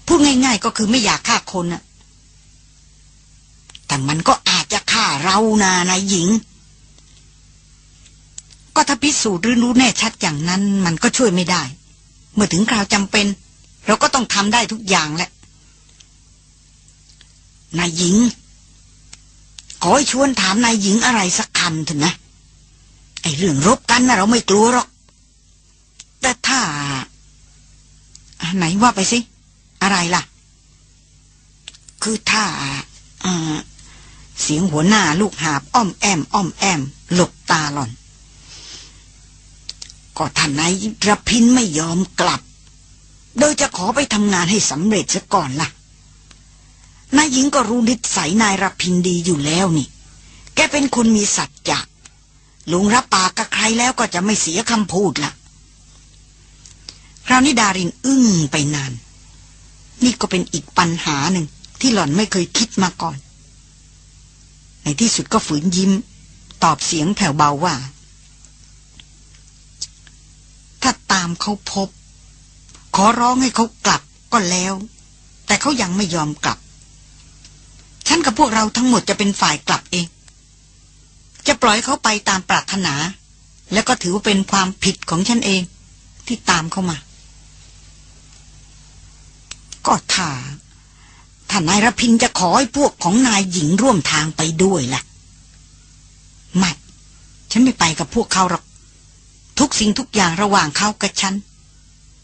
พูดง่าย ๆ ก็คือไม่อยากฆ่าคนอะแต่มันก็อาจจะฆ่าเรานานายหญิง ก็ถ้าพิสูจน์หรือรู้แน่ชัดอย่างนั้น มันก็ช่วยไม่ได้ เมื่อถึงคราวจำเป็น เราก็ต้องทำได้ทุกอย่างแหละนายหญิง ขอให้ชวนถามนายหญิงอะไรสักคำเถอะนะ ไอ้เรื่องรบกันนะเราไม่กลัวหรอก แต่ถ้า ไหนว่าไปสิ อะไรล่ะ คือถ้าเสียงหัวหน้าลูกหาบอ้อมแอมอ้อมแอม หลบตาหล่อน ก็ท่านนายรพินไม่ยอมกลับ โดยจะขอไปทำงานให้สำเร็จซะก่อนล่ะนายหญิงก็รู้นิสัยนายรพินดีอยู่แล้วนี่ แกเป็นคนมีสัจจะ ลุงรับปากกับใครแล้วก็จะไม่เสียคำพูดละคราวนี้ดารินอึ้งไปนาน นี่ก็เป็นอีกปัญหาหนึ่งที่หล่อนไม่เคยคิดมาก่อน ในที่สุดก็ฝืนยิ้ม ตอบเสียงแผ่วเบาว่า ถ้าตามเขาพบ ขอร้องให้เขากลับก็แล้ว แต่เขายังไม่ยอมกลับ ฉันกับพวกเราทั้งหมดจะเป็นฝ่ายกลับเอง จะปล่อยเขาไปตามปรารถนา แล้วก็ถือว่าเป็นความผิดของฉันเองที่ตามเขามา ก็ถ้าถ้านายรพินจะขอให้พวกของนายหญิงร่วมทางไปด้วยล่ะ ไม่ ฉันไม่ไปกับพวกเขาหรอก ทุกสิ่งทุกอย่างระหว่างเขากับฉัน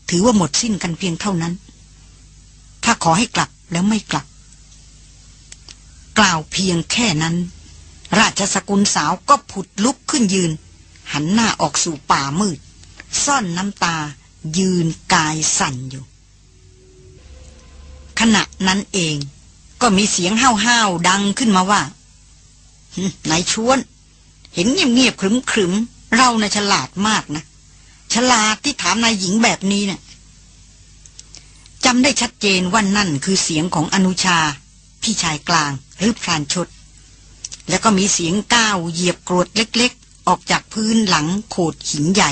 ถือว่าหมดสิ้นกันเพียงเท่านั้น ถ้าขอให้กลับแล้วไม่กลับ กล่าวเพียงแค่นั้น ราชสกุลสาวก็ผุดลุกขึ้นยืน หันหน้าออกสู่ป่ามืด ซ่อนน้ำตายืนกายสั่นอยู่ ขณะนั้นเองก็มีเสียงห้าวๆดังขึ้นมาว่านายชวน เห็นเงียบๆขรึมๆ เรานะ่ะฉลาดมากนะ ฉลาดที่ถามนายหญิงแบบนี้เนะ่ะจำได้ชัดเจนว่านั่นคือเสียงของอนุชา พี่ชายกลางหรือพรานชด แล้วก็มีเสียงก้าวเหยียบกรวดเล็กๆ ออกจากพื้นหลังโขดหินใหญ่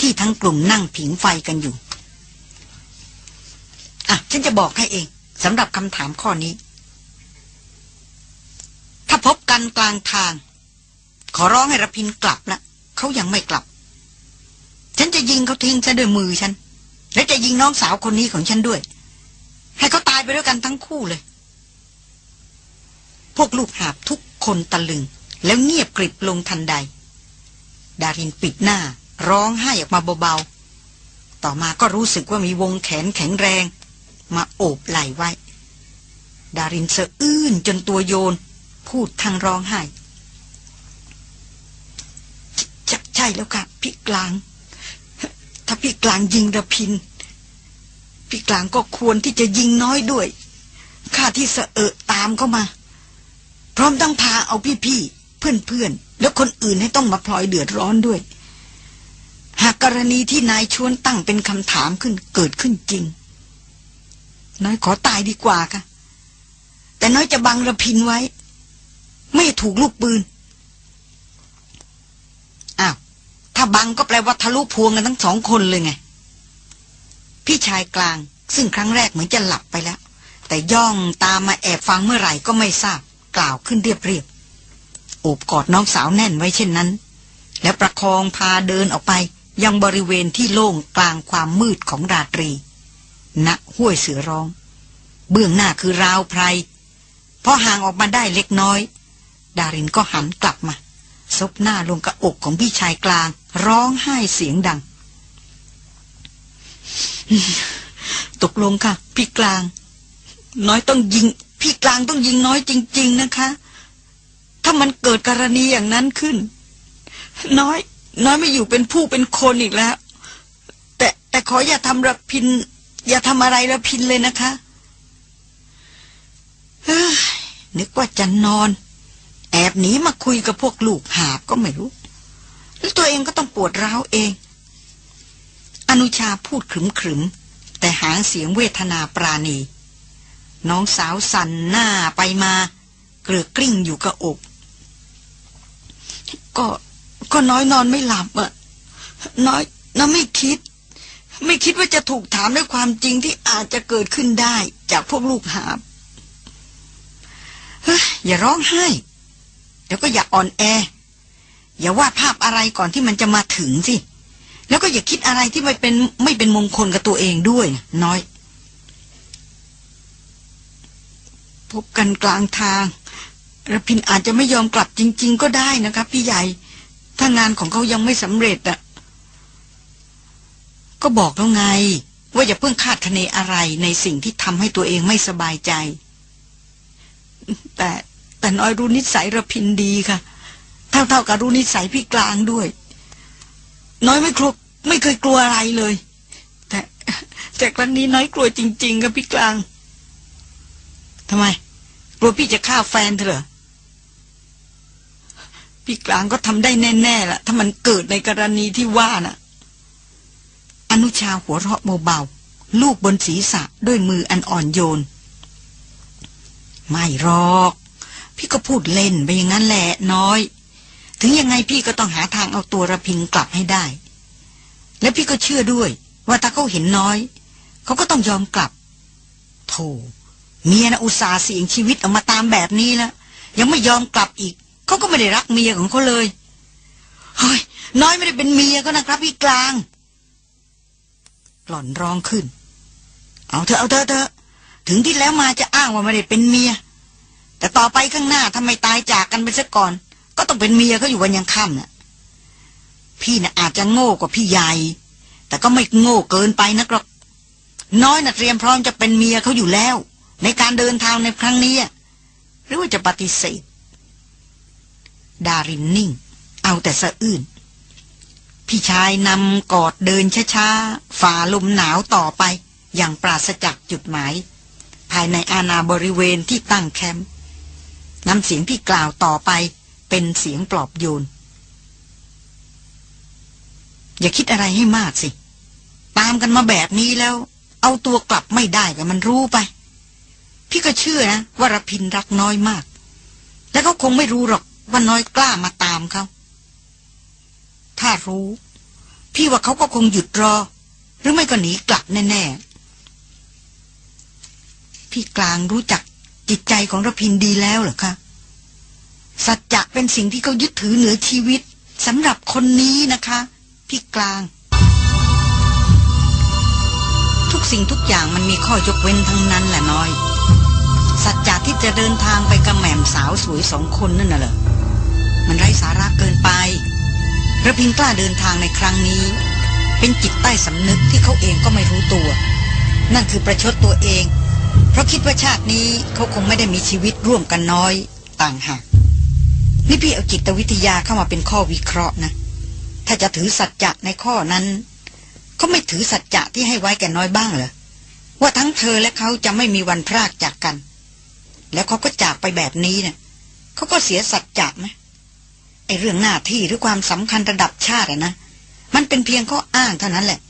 ที่ทั้งกลุ่มนั่งผิงไฟกันอยู่ อะ ฉันจะบอกให้เองสำหรับคำถามข้อนี้ ถ้าพบกันกลางทาง ขอร้องให้รพินกลับละเขายังไม่กลับ ฉันจะยิงเขาทิ้งซะด้วยมือฉัน และจะยิงน้องสาวคนนี้ของฉันด้วย ให้เขาตายไปด้วยกันทั้งคู่เลย พวกลูกหาบทุก คนตะลึง แล้วเงียบกริบลงทันใด ดารินปิดหน้า ร้องไห้ออกมาเบาๆ ต่อมาก็รู้สึกว่ามีวงแขนแข็งแรง มาโอบไหล่ไว้ ดารินเสะอื้นจนตัวโยน พูดทางร้องไห้ใชใช่แล้วค่ะ พี่กลาง ถ้าพี่กลางยิงระพิน พี่กลางก็ควรที่จะยิงน้อยด้วยข้าที่เสอะเอะตามเข้ามา พร้อมต้องพาเอาพี่ๆ เพื่อนๆ แล้วคนอื่นให้ต้องมาพลอยเดือดร้อนด้วย หากกรณีที่นายชวนตั้งเป็นคำถามขึ้นเกิดขึ้นจริง น้อยขอตายดีกว่าค่ะ แต่น้อยจะบังระพินไว้ ไม่ถูกลูกปืนอ้าวถ้าบังก็แปลว่าทะลุพวงกันทั้งสองคนเลยไง พี่ชายกลาง ซึ่งครั้งแรกเหมือนจะหลับไปแล้ว แต่ย่องตามมาแอบฟังเมื่อไหร่ก็ไม่ทราบ กล่าวขึ้นเรียบๆโอบกอดน้องสาวแน่นไว้เช่นนั้น แล้วประคองพาเดินออกไปยังบริเวณที่โล่งกลางความมืดของราตรีณห้วยเสือร้อง เบื้องหน้าคือราวไพรพอห่างออกมาได้เล็กน้อย ดารินก็หันกลับมา ซบหน้าลงกับอกของพี่ชายกลาง ร้องไห้เสียงดัง ตกลงค่ะ พี่กลาง น้อยต้องยิง พี่กลางต้องยิงน้อยจริง ๆนะคะ ถ้ามันเกิดกรณีอย่างนั้นขึ้น น้อย น้อยไม่อยู่เป็นผู้เป็นคนอีกแล้ว แต่แต่ขออย่าทำระพิน อย่าทำอะไรระพินเลยนะคะเฮ้ยนึกว่าจะนอน แอบหนีมาคุยกับพวกลูกหาบก็ไม่รู้ แล้วตัวเองก็ต้องปวดร้าวเอง อนุชาพูดขรึมๆแต่หางเสียงเวทนาปราณี น้องสาวสั่นหน้าไปมา เกลือกกลิ้งอยู่กับอก ก็ก็น้อยนอนไม่หลับอะน้อยน้อยไม่คิด ไม่คิดว่าจะถูกถามด้วยความจริงที่อาจจะเกิดขึ้นได้จากพวกลูกหาบเฮ้ยอย่าร้องไห้เดี๋ยวก็อย่าอ่อนแอ อย่าวาดภาพอะไรก่อนที่มันจะมาถึงสิ แล้วก็อย่าคิดอะไรที่ไม่เป็นไม่เป็นมงคลกับตัวเองด้วย น้อย พบกันกลางทางระพินอาจจะไม่ยอมกลับจริง ๆ ก็ได้นะครับ พี่ใหญ่ ถ้างานของเขายังไม่สำเร็จอะก็บอกแล้วไง ว่าอย่าเพิ่งคาดคะเนอะไรในสิ่งที่ทำให้ตัวเองไม่สบายใจ แต่แต่น้อยรู้นิสัยระพินดีค่ะ เท่าเท่ากับรู้นิสัยพี่กลางด้วย น้อยไม่กลัวไม่เคยกลัวอะไรเลย แต่แต่ครั้งนี้น้อยกลัวจริง ๆ กับพี่กลางทำไม กลัวพี่จะฆ่าแฟนเธอเหรอพี่กลางก็ทำได้แน่ๆล่ะ ถ้ามันเกิดในกรณีที่ว่าน่ะ อนุชาหัวเราะเบาๆลูกบนศีรษะด้วยมืออันอ่อนโยน ไม่หรอก พี่ก็พูดเล่นไปอย่างนั้นแหละน้อย ถึงยังไงพี่ก็ต้องหาทางเอาตัวระพินกลับให้ได้ และพี่ก็เชื่อด้วย ว่าถ้าเขาเห็นน้อย เขาก็ต้องยอมกลับ โธ่ เมียนะอุตส่าห์เสี่ยงชีวิตออกมาตามแบบนี้แล้วยังไม่ยอมกลับอีกเขาก็ไม่ได้รักเมียของเขาเลยเฮ้ยน้อยไม่ได้เป็นเมียก็นะครับพี่กลางหล่อนร้องขึ้น เอาเถอะเอาเถอะเถอะถึงที่แล้วมาจะอ้างว่าไม่ได้เป็นเมีย แต่ต่อไปข้างหน้าทำไมตายจากกันไปซะก่อน ก็ต้องเป็นเมียเขาอยู่วันยังค่ำน่ะพี่น่ะอาจจะโง่กว่าพี่ใหญ่ แต่ก็ไม่โง่เกินไปนักหรอก น้อยน่ะเตรียมพร้อมจะเป็นเมียเขาอยู่แล้ว ในการเดินทางในครั้งนี้ หรือว่าจะปฏิเสธ ดารินนิ่ง เอาแต่สะอื้นพี่ชายนำกอดเดินช้าๆฝ่าลมหนาวต่อไป อย่างปราศจากจุดหมาย ภายในอาณาบริเวณที่ตั้งแคมป์น้ำเสียงที่กล่าวต่อไป เป็นเสียงปลอบโยน อย่าคิดอะไรให้มากสิ ตามกันมาแบบนี้แล้ว เอาตัวกลับไม่ได้กับมันรู้ไป พี่ก็เชื่อนะว่ารพินรักน้อยมาก และเขาคงไม่รู้หรอกว่าน้อยกล้ามาตามเขา ถ้ารู้ พี่ว่าเขาก็คงหยุดรอ หรือไม่ก็หนีกลับแน่ๆ พี่กลางรู้จักจิตใจของรพินดีแล้วเหรอคะสัจจะเป็นสิ่งที่เขายึดถือเหนือชีวิตสำหรับคนนี้นะคะ พี่กลาง ทุกสิ่งทุกอย่างมันมีข้อยกเว้นทั้งนั้นแหละน้อย สัจจะที่จะเดินทางไปกับแหม่มสาวสวยสองคนนั่นน่ะเหรอมันไร้สาระเกินไประพินกล้าเดินทางในครั้งนี้ เป็นจิตใต้สำนึกที่เขาเองก็ไม่รู้ตัว นั่นคือประชดตัวเอง เพราะคิดว่าชาตินี้เขาคงไม่ได้มีชีวิตร่วมกันน้อยต่างหากนี่พี่เอาจิตวิทยาเข้ามาเป็นข้อวิเคราะห์นะ ถ้าจะถือสัจจะในข้อนั้นเขาไม่ถือสัจจะที่ให้ไว้แก่น้อยบ้างเหรอว่าทั้งเธอและเขาจะไม่มีวันพรากจากกัน แล้วเขาก็จากไปแบบนี้เนะ่ยเขาก็เสียสัจจะไหมไอเรื่องหน้าที่หรือความสำคัญระดับชาติอะนะ มันเป็นเพียงข้ออ้างเท่านั้นแหละ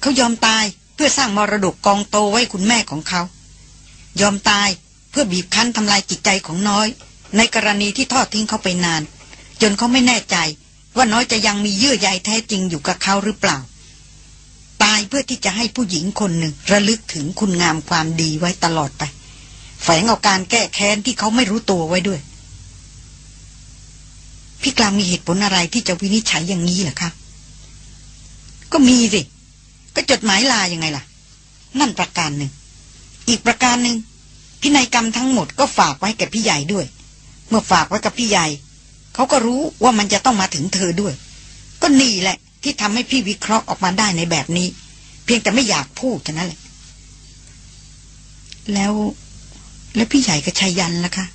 เขายอมตายเพื่อสร้างมรดกกองโตไว้คุณแม่ของเขา ยอมตายเพื่อบีบคั้นทำลายจิตใจของน้อย ในกรณีที่ทอดทิ้งเขาไปนาน จนเขาไม่แน่ใจ ว่าน้อยจะยังมีเยื่อใยแท้จริงอยู่กับเขาหรือเปล่า ตายเพื่อที่จะให้ผู้หญิงคนหนึ่งระลึกถึงคุณงามความดีไว้ตลอดไป แฝงเอาการแก้แค้นที่เขาไม่รู้ตัวไว้ด้วย พี่กลางมีเหตุผลอะไรที่จะวินิจฉัยอย่างนี้เหรอคะก็มีสิ ก็จดหมายลายังไงล่ะ นั่นประการหนึ่ง อีกประการหนึ่งพินัยกรรมทั้งหมดก็ฝากไว้กับพี่ใหญ่ด้วย เมื่อฝากไว้กับพี่ใหญ่เขาก็รู้ว่ามันจะต้องมาถึงเธอด้วย ก็นี่แหละ ที่ทำให้พี่วิเคราะห์ออกมาได้ในแบบนี้ เพียงแต่ไม่อยากพูดแค่นั้นแหละ แล้ว แล้วพี่ใหญ่กับชายยันล่ะคะ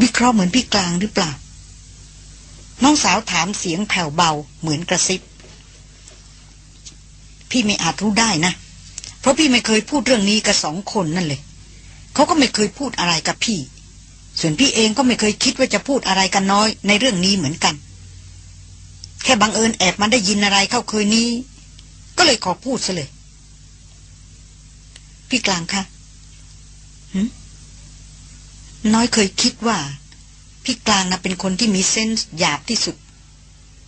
วิเคราะห์เหมือนพี่กลางหรือเปล่า น้องสาวถามเสียงแผ่วเบาเหมือนกระซิบ พี่ไม่อาจรู้ได้นะ เพราะพี่ไม่เคยพูดเรื่องนี้กับสองคนนั่นเลย เขาก็ไม่เคยพูดอะไรกับพี่ ส่วนพี่เองก็ไม่เคยคิดว่าจะพูดอะไรกันน้อย ในเรื่องนี้เหมือนกัน แค่บังเอิญแอบมันได้ยินอะไรเข้าเคยนี้ ก็เลยขอพูดซะเลย พี่กลางคะ น้อยเคยคิดว่า พี่กลางนะเป็นคนที่มีเซนส์หยาบที่สุด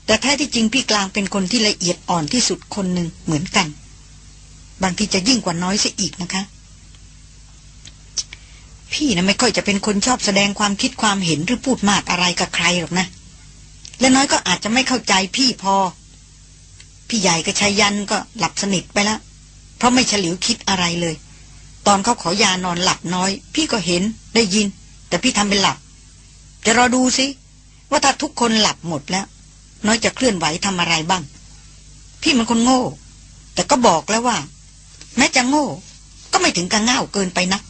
แต่แท้ที่จริงพี่กลางเป็นคนที่ละเอียดอ่อนที่สุดคนหนึ่งเหมือนกัน บางทีจะยิ่งกว่าน้อยเสียอีกนะคะ พี่นะไม่ค่อยจะเป็นคนชอบแสดงความคิดความเห็นหรือพูดมากอะไรกับใครหรอกนะ และน้อยก็อาจจะไม่เข้าใจพี่พอ พี่ใหญ่กับชายยันก็หลับสนิทไปแล้วเพราะไม่เฉลียวคิดอะไรเลย ตอนเขาขอยานอนหลับน้อย พี่ก็เห็นได้ยิน แต่พี่ทำเป็นหลับ จะรอดูสิ ว่าถ้าทุกคนหลับหมดแล้ว น้อยจะเคลื่อนไหวทำอะไรบ้าง พี่มันคนโง่ แต่ก็บอกแล้วว่า แม้จะโง่ ก็ไม่ถึงกับเง่าเกินไปนะ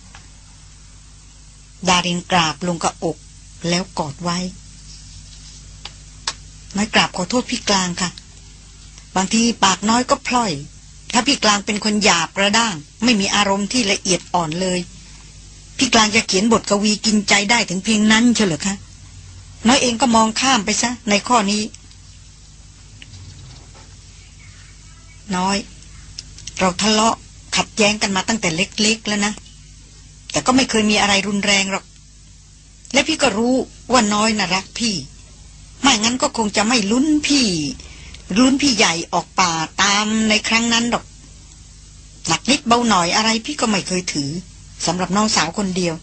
ดารินกราบลงกับอกแล้วกอดไว้ น้อยกราบขอโทษพี่กลางค่ะ บางทีปากน้อยก็พล่อย ถ้าพี่กลางเป็นคนหยาบกระด้าง ไม่มีอารมณ์ที่ละเอียดอ่อนเลย พี่กลางจะเขียนบทกวีกินใจได้ถึงเพียงนั้นเฉลอคะน้อยเองก็มองข้ามไปซะ ในข้อนี้ น้อย เราทะเลาะขัดแย้งกันมาตั้งแต่เล็ก ๆ แล้วนะ แต่ก็ไม่เคยมีอะไรรุนแรงหรอก และพี่ก็รู้ว่าน้อยน่ะรักพี่ ไม่งั้นก็คงจะไม่ลุ้นพี่ลุ้นพี่ใหญ่ออกป่าตามในครั้งนั้นหรอกหนักนิดเบาหน่อยอะไรพี่ก็ไม่เคยถือ สำหรับน้องสาวคนเดียว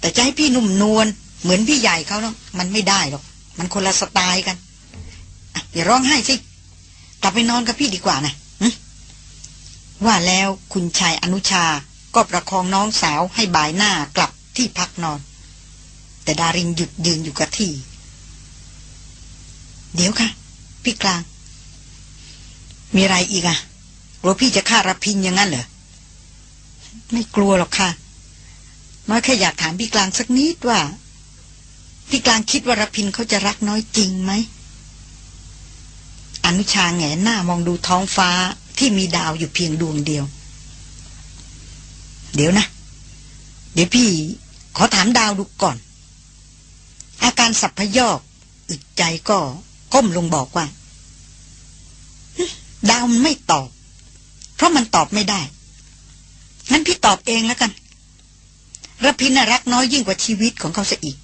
แต่จะให้พี่นุ่มนวลเหมือนพี่ใหญ่เขาเนาะมันไม่ได้หรอก มันคนละสไตล์กันอย่าร้องไห้สิกลับไปนอนกับพี่ดีกว่านะว่าแล้วคุณชายอนุชาก็ประคองน้องสาวให้บ่ายหน้ากลับที่พักนอน แต่ดารินหยุดยืนอยู่กับที่ เดี๋ยวค่ะ พี่กลาง มีอะไรอีกอะกลัวพี่จะฆ่ารับพินอย่างนั้นเหรอ ไม่กลัวหรอกค่ะ น้อยแค่อยากถามพี่กลางสักนิดว่า พี่กลางคิดว่ารพินเขาจะรักน้อยจริงไหม อนุชาแงหน้ามองดูท้องฟ้าที่มีดาวอยู่เพียงดวงเดียว เดี๋ยวนะ เดี๋ยวพี่ขอถามดาวดูก่อน อาการสับพยอกอึดใจก็ก้มลงบอกว่า ดาวมันไม่ตอบ เพราะมันตอบไม่ได้ งั้นพี่ตอบเองแล้วกันรพินรักน้อยยิ่งกว่าชีวิตของเขาเสียอีก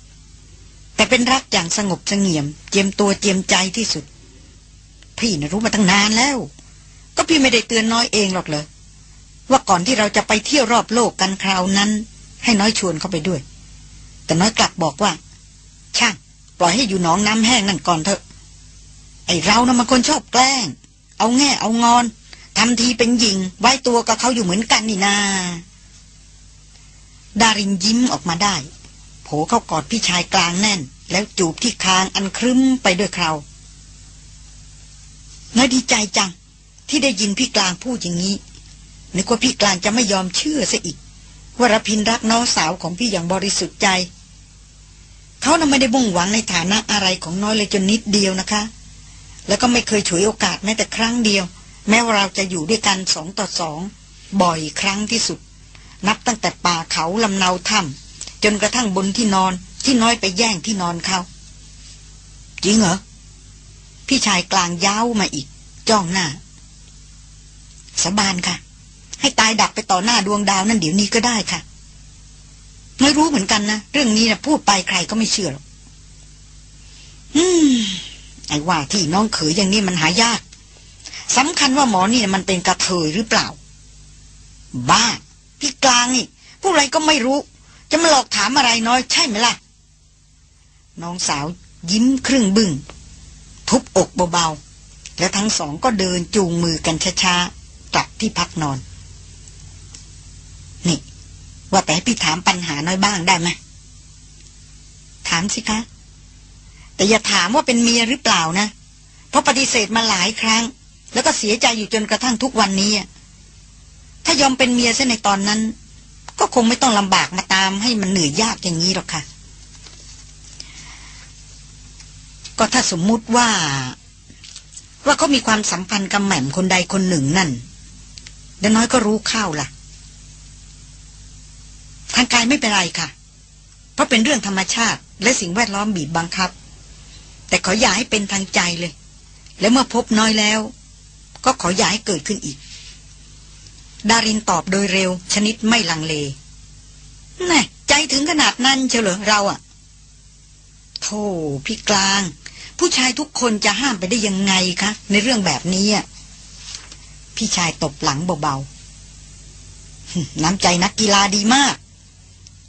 แต่เป็นรักอย่างสงบเสงี่ยม เจียมตัวเจียมใจที่สุด พี่นะรู้มาตั้งนานแล้ว ก็พี่ไม่ได้เตือนน้อยเองหรอกเลยว่าก่อนที่เราจะไปเที่ยวรอบโลกกันคราวนั้น ให้น้อยชวนเข้าไปด้วย แต่น้อยกลับบอกว่า ช่าง ปล่อยให้อยู่หนองน้ำแห้งนั่นก่อนเถอะ ไอเรานะมันคนชอบแกล้ง เอาแง่เอางอน ทำทีเป็นหญิง ไว้ตัวกับเขาอยู่เหมือนกันนี่นาดารินยิ้มออกมาได้ โผเข้ากอดพี่ชายกลางแน่น แล้วจูบที่คางอันครึ้มไปด้วยคราวน้อยดีใจจัง ที่ได้ยินพี่กลางพูดอย่างนี้ นึกว่าพี่กลางจะไม่ยอมเชื่อซะอีก ว่ารพินรักน้องสาวของพี่อย่างบริสุทธิ์ใจ เขาน่ะไม่ได้บ่งหวังในฐานะอะไรของน้อยเลยจนนิดเดียวนะคะ แล้วก็ไม่เคยฉวยโอกาสแม้แต่ครั้งเดียว แม้ว่าเราจะอยู่ด้วยกันสองต่อสอง บ่อยครั้งที่สุด นับตั้งแต่ป่าเขาลำเนาถ้ำจนกระทั่งบนที่นอนที่น้อยไปแย่งที่นอนเขาจริงเหรอ พี่ชายกลางย้าวมาอีก จ้องหน้า สบานค่ะ ให้ตายดับไปต่อหน้าดวงดาวนั่นเดี๋ยวนี้ก็ได้ค่ะ ไม่รู้เหมือนกันนะ เรื่องนี้นะพูดไปใครก็ไม่เชื่อหรอกอืมไอ้ว่าที่น้องเขยอย่างนี้มันหายาก สำคัญว่าหมอนี่มันเป็นกระเทยหรือเปล่า บ้า พี่กลางนี่ ผู้ไรก็ไม่รู้ จะมาหลอกถามอะไรน้อย ใช่ไหมล่ะ น้องสาวยิ้มครึ่งบึง้งทุบอกเบาๆ แล้วทั้งสองก็เดินจูงมือกันช้าๆ กลับที่พักนอน นี่ ว่าแต่พี่ถามปัญหาน้อยบ้างได้ไหมถามสิคะ แต่อย่าถามว่าเป็นเมียหรือเปล่านะ เพราะปฏิเสธมาหลายครั้ง แล้วก็เสียใจอยู่จนกระทั่งทุกวันนี้ ถ้ายอมเป็นเมียซะในตอนนั้น ก็คงไม่ต้องลำบากมาตามให้มันเหนื่อยยากอย่างนี้หรอกค่ะ ก็ถ้าสมมุติว่า ว่าเขามีความสัมพันธ์กับแหม่มคนใดคนหนึ่งนั่นดน้อยก็รู้เข้าล่ะ ทางกายไม่เป็นไรค่ะ เพราะเป็นเรื่องธรรมชาติ และสิ่งแวดล้อมบีบบังคับ แต่ขออย่าให้เป็นทางใจเลย และเมื่อพบน้อยแล้ว ก็ขออย่าให้เกิดขึ้นอีก ดารินตอบโดยเร็ว ชนิดไม่ลังเลแน่ใจถึงขนาดนั้นเชียวเหรอเราอะโธ่พี่กลาง ผู้ชายทุกคนจะห้ามไปได้ยังไงคะ ในเรื่องแบบนี้อะพี่ชายตบหลังเบาๆ น้ำใจนักกีฬาดีมาก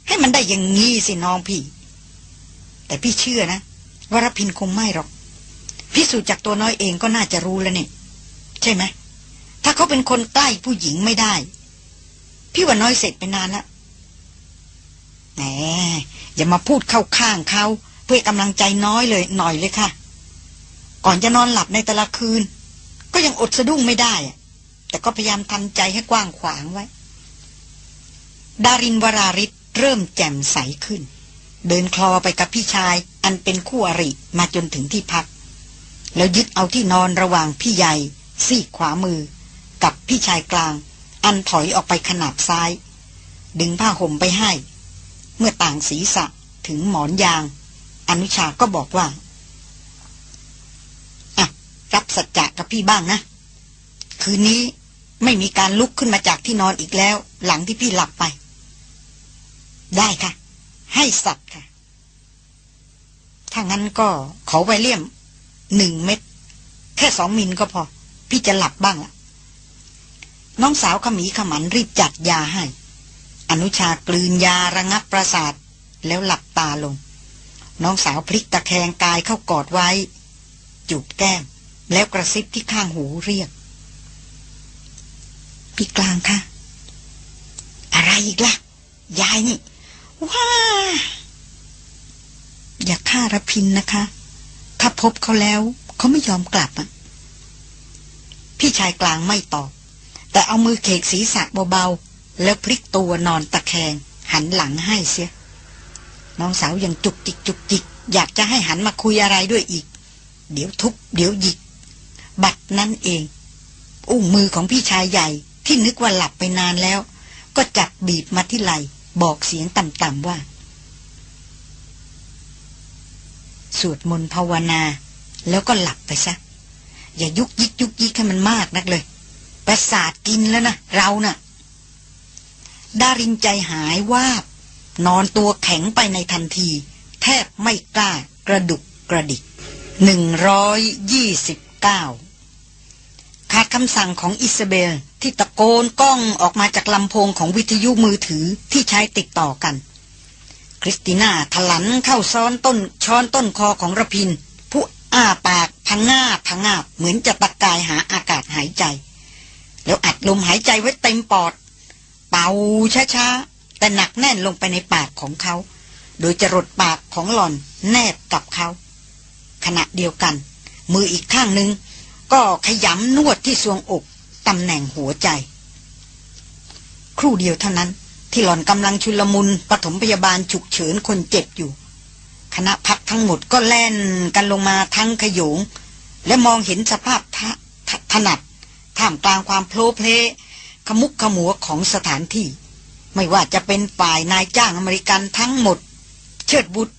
ให้มันได้อย่างงี้สิน้องพี่ แต่พี่เชื่อนะวรพินคงไม่หรอก พิสูจน์จากตัวน้อยเองก็น่าจะรู้แล้วเนี่ย ใช่ไหม ถ้าเขาเป็นคนใกล้ผู้หญิงไม่ได้ พี่ว่าน้อยเสร็จไปนานแล้วแหมอย่ามาพูดเข้าข้างเขา เพื่อกำลังใจน้อยเลยหน่อยเลยค่ะ ก่อนจะนอนหลับในแต่ละคืน ก็ยังอดสะดุ้งไม่ได้ แต่ก็พยายามทำใจให้กว้างขวางไว้ ดารินวราริศเริ่มแจ่มใสขึ้น เดินคลอไปกับพี่ชาย อันเป็นคู่อริมาจนถึงที่พัก แล้วยึดเอาที่นอนระหว่างพี่ใหญ่ ซีขวามือ กับพี่ชายกลาง อันถอยออกไปขนาบซ้าย ดึงผ้าห่มไปให้ เมื่อต่างศีรษะถึงหมอนยาง อนุชาก็บอกว่าอะรับสัจจะกับพี่บ้างนะ คืนนี้ไม่มีการลุกขึ้นมาจากที่นอนอีกแล้ว หลังที่พี่หลับไป ได้ค่ะ ให้สัตว์ค่ะถ้างั้นก็ขอไวเลี่ยมหนึ่งเม็ด แค่สองมิลก็พอ พี่จะหลับบ้างละน้องสาวขมีขมันรีบจัดยาให้ อนุชากลืนยาระงับประสาท แล้วหลับตาลง น้องสาวพลิกตะแคงกายเข้ากอดไว้ จูบแก้ม แล้วกระซิบที่ข้างหูเรียก พี่กลางคะอะไรอีกละ่ะ ยายนี่ ว้า อย่าฆ่ารพินนะคะ ถ้าพบเขาแล้ว เขาไม่ยอมกลับอะ พี่ชายกลางไม่ตอบ แต่เอามือเขกศีรษะเบาๆ แล้วพลิกตัวนอนตะแคง หันหลังให้เสีย น้องสาวยังจุกจิกจุกจิก อยากจะให้หันมาคุยอะไรด้วยอีก เดี๋ยวทุบ เดี๋ยวหยิก บัดนั้นเอง อุ้งมือของพี่ชายใหญ่ที่นึกว่าหลับไปนานแล้ว ก็จับบีบมาที่ไหลบอกเสียงต่ำๆว่า สวดมนต์ภาวนา แล้วก็หลับไปซะ อย่ายุกยิกยุกยิกให้มันมากนักเลย ประสาทกินแล้วนะเรานะ่ะดารินใจหายวาบ นอนตัวแข็งไปในทันที แทบไม่กล้ากระดุกกระดิกหนึ่งร้อยยี่สิบเก้าขาดคำสั่งของอิซาเบลที่ตะโกนก้องออกมาจากลำโพงของวิทยุมือถือที่ใช้ติดต่อกัน คริสติน่าถลันเข้าซ้อนต้นช้อนต้นคอของระพิน ผู้อ้าปาก พังงาพังงาบเหมือนจะตะกายหาอากาศหายใจ แล้วอัดลมหายใจไว้เต็มปอด เป่าช้าๆ แต่หนักแน่นลงไปในปากของเขา โดยจรดปากของหล่อนแนบกับเขา ขณะเดียวกัน มืออีกข้างหนึ่งก็ขยำนวดที่ทรวงอกตำแหน่งหัวใจ ครู่เดียวเท่านั้น ที่หล่อนกำลังชุลมุนปฐมพยาบาลฉุกเฉินคนเจ็บอยู่ คณะพักทั้งหมดก็แล่นกันลงมาทั้งขยง และมองเห็นสภาพทถนัดท่ามกลางความโพลเพลขมุกขมัวของสถานที่ ไม่ว่าจะเป็นฝ่ายนายจ้างอเมริกันทั้งหมด เชิดบุตร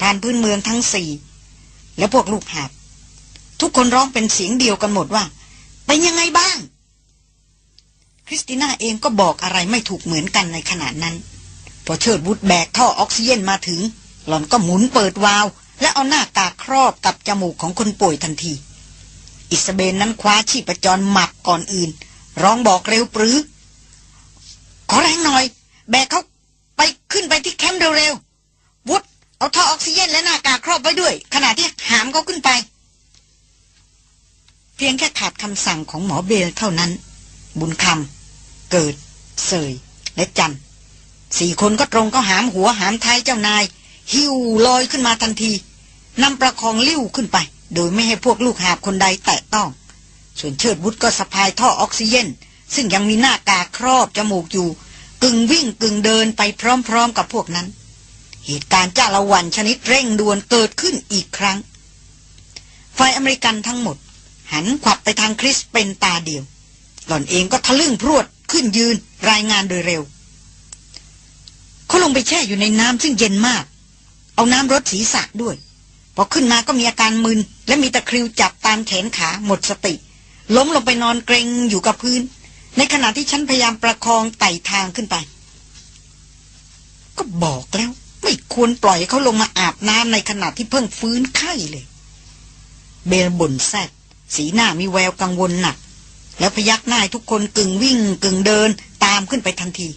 ผ่านพื้นเมืองทั้งสี่ และพวกลูกหาบทุกคนร้องเป็นเสียงเดียวกันหมดว่า เป็นยังไงบ้าง คริสติน่าเองก็บอกอะไรไม่ถูกเหมือนกันในขณะนั้น พอเชิดบุตรแบกท่อออกซิเจนมาถึง หล่อนก็หมุนเปิดวาล์ว และเอาหน้ากากครอบกับจมูกของคนป่วยทันที อิสเบนนั้นคว้าชีพจรหมับก่อนอื่น ร้องบอกเร็วปรือ ขอแรงหน่อย แบกเขาไปขึ้นไปที่แคมป์เร็วๆวุฒเอาท่อออกซิเจนและหน้ากากครอบไว้ด้วย ขณะที่หามเขาขึ้นไป เพียงแค่ขาดคำสั่งของหมอเบลเท่านั้น บุญคำเกิด เสย และจันสี่คนก็ตรงก็หามหัวหามท้ายเจ้านาย หิวลอยขึ้นมาทันที นำประคองลิ้วขึ้นไป โดยไม่ให้พวกลูกหาบคนใดแตะต้อง ส่วนเชิดวุฒก็สะพายท่อออกซิเจน ซึ่งยังมีหน้ากาครอบจมูกอยู่ กึ่งวิ่งกึ่งเดินไปพร้อมๆกับพวกนั้น เหตุการณ์จ้าละวันชนิดเร่งด่วนเกิดขึ้นอีกครั้งฝ่ายอเมริกันทั้งหมด หันขวับไปทางคริสเป็นตาเดียว หล่อนเองก็ทะลึ่งพรวดขึ้นยืนรายงานโดยเร็วเขาลงไปแช่อยู่ในน้ำซึ่งเย็นมาก เอาน้ำรดศีรษะด้วย อขึ้นมาก็มีอาการมึน และมีตะคริวจับตามแขนขาหมดสติ ล้มลงไปนอนเกรงอยู่กับพื้น ในขณะที่ฉันพยายามประคองไต่ทางขึ้นไป ก็บอกแล้ว ไม่ควรปล่อยเขาลงมาอาบน้ำในขณะที่เพิ่งฟื้นไข้เลย เบลบ่นแซดสีหน้ามีแววกังวลหนัก แล้วพยักหน้าทุกคนกึ่งวิ่งกึ่งเดินตามขึ้นไปทันที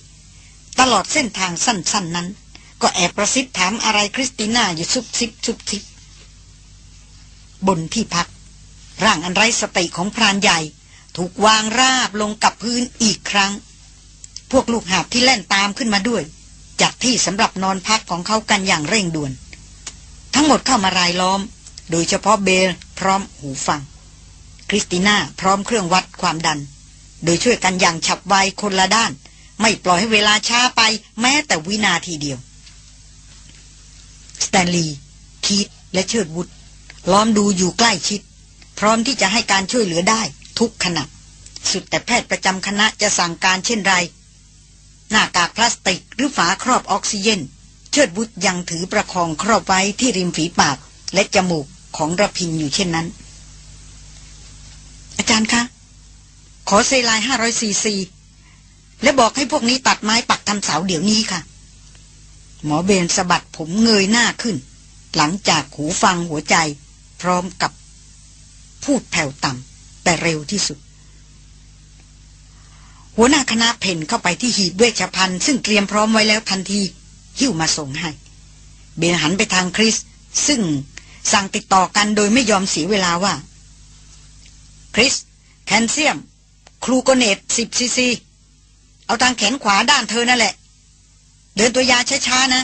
ตลอดเส้นทางสั้นๆนนั้น ก็แอบประซิบถามอะไรคริสติน่าอยู่ซุบซิบซุบซิบ บนที่พัก ร่างอันไร้สติของพรานใหญ่ ถูกวางราบลงกับพื้นอีกครั้ง พวกลูกหาบที่เล่นตามขึ้นมาด้วย จัดที่สำหรับนอนพักของเขากันอย่างเร่งด่วน ทั้งหมดเข้ามารายล้อม โดยเฉพาะเบลพร้อมหูฟัง คริสติน่าพร้อมเครื่องวัดความดัน โดยช่วยกันอย่างฉับไวคนละด้าน ไม่ปล่อยให้เวลาช้าไปแม้แต่วินาทีเดียวสแตนลีย์คีธและเชิดวุฒ ล้อมดูอยู่ใกล้ชิด พร้อมที่จะให้การช่วยเหลือได้ ทุกขณะ สุดแต่แพทย์ประจำคณะจะสั่งการเช่นไร หน้ากากพลาสติกหรือฝาครอบออกซิเจน เชิดบุตรยังถือประคองครอบไว้ที่ริมฝีปาก และจมูกของระพินอยู่เช่นนั้น อาจารย์คะ ขอเซลายห้าร้อยซีซีและบอกให้พวกนี้ตัดไม้ปักทำเสาเดี๋ยวนี้ค่ะ หมอเบนสะบัดผมเงยหน้าขึ้น หลังจากหูฟังหัวใจ พร้อมกับพูดแผ่วต่ำแต่เร็วที่สุด หัวหน้าคณะเพ่นเข้าไปที่หีบเวชภัณฑ์ซึ่งเตรียมพร้อมไว้แล้วทันที หิ้วมาส่งให้ เบนหันไปทางคริส ซึ่งสั่งติดต่อกันโดยไม่ยอมเสียเวลาว่า คริส แคลเซียมครูโกเนตสิบซีซี เอาทางแขนขวาด้านเธอนั่นแหละ เดินตัวยาช้าๆนะ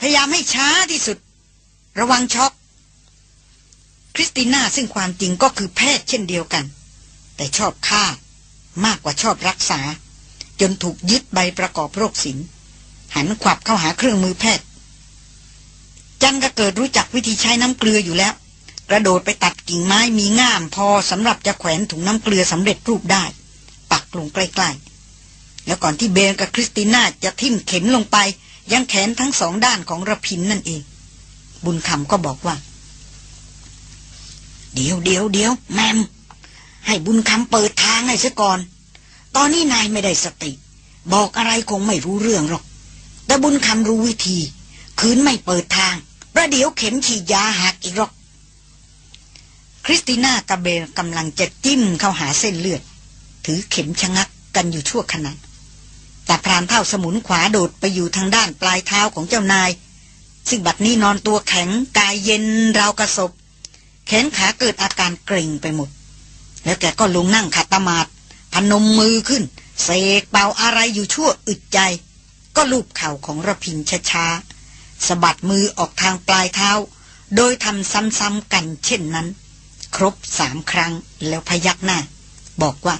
พยายามให้ช้าที่สุด ระวังช็อก คริสติน่าซึ่งความจริงก็คือแพทย์เช่นเดียวกัน แต่ชอบฆ่ามากกว่าชอบรักษา จนถูกยึดใบประกอบโรคศิลหันขวับเข้าหาเครื่องมือแพทย์ จันก็เกิดรู้จักวิธีใช้น้ำเกลืออยู่แล้ว กระโดดไปตัดกิ่งไม้มีง่ามพอสำหรับจะแขวนถุงน้ำเกลือสำเร็จรูปได้ ปักลงใกล้ๆ แล้วก่อนที่เบนกับคริสติน่าจะทิ่มเข็มลงไป ยังแขนทั้งสองด้านของระพินนั่นเอง บุญคำก็บอกว่า เดี๋ยวเดี๋ยวเดี๋ยวแมม ให้บุญคำเปิดทางให้ซะก่อน ตอนนี้นายไม่ได้สติ บอกอะไรคงไม่รู้เรื่องหรอก แต่บุญคำรู้วิธี คืนไม่เปิดทาง ประเดี๋ยวเข็มฉีดยาหักอีกหรอก คริสติน่ากระเบลกำลังจะจิ้มเข้าหาเส้นเลือด ถือเข็มชะงักกันอยู่ชั่วขณะแต่พรานเท่าสมุนขวาโดดไปอยู่ทางด้านปลายเท้าของเจ้านาย ซึ่งบัดนี้นอนตัวแข็งกายเย็นราวกระสบ แขนขาเกิดอาการเกร็งไปหมด แล้วแกก็ลงนั่งขัดตมาดพนมมือขึ้น เสกเป่าอะไรอยู่ชั่วอึดใจ ก็ลูบเข่าของระพินช้าๆสะบัดมือออกทางปลายเท้า โดยทำซ้ำๆกันเช่นนั้น ครบสามครั้งแล้วพยักหน้า บอกว่า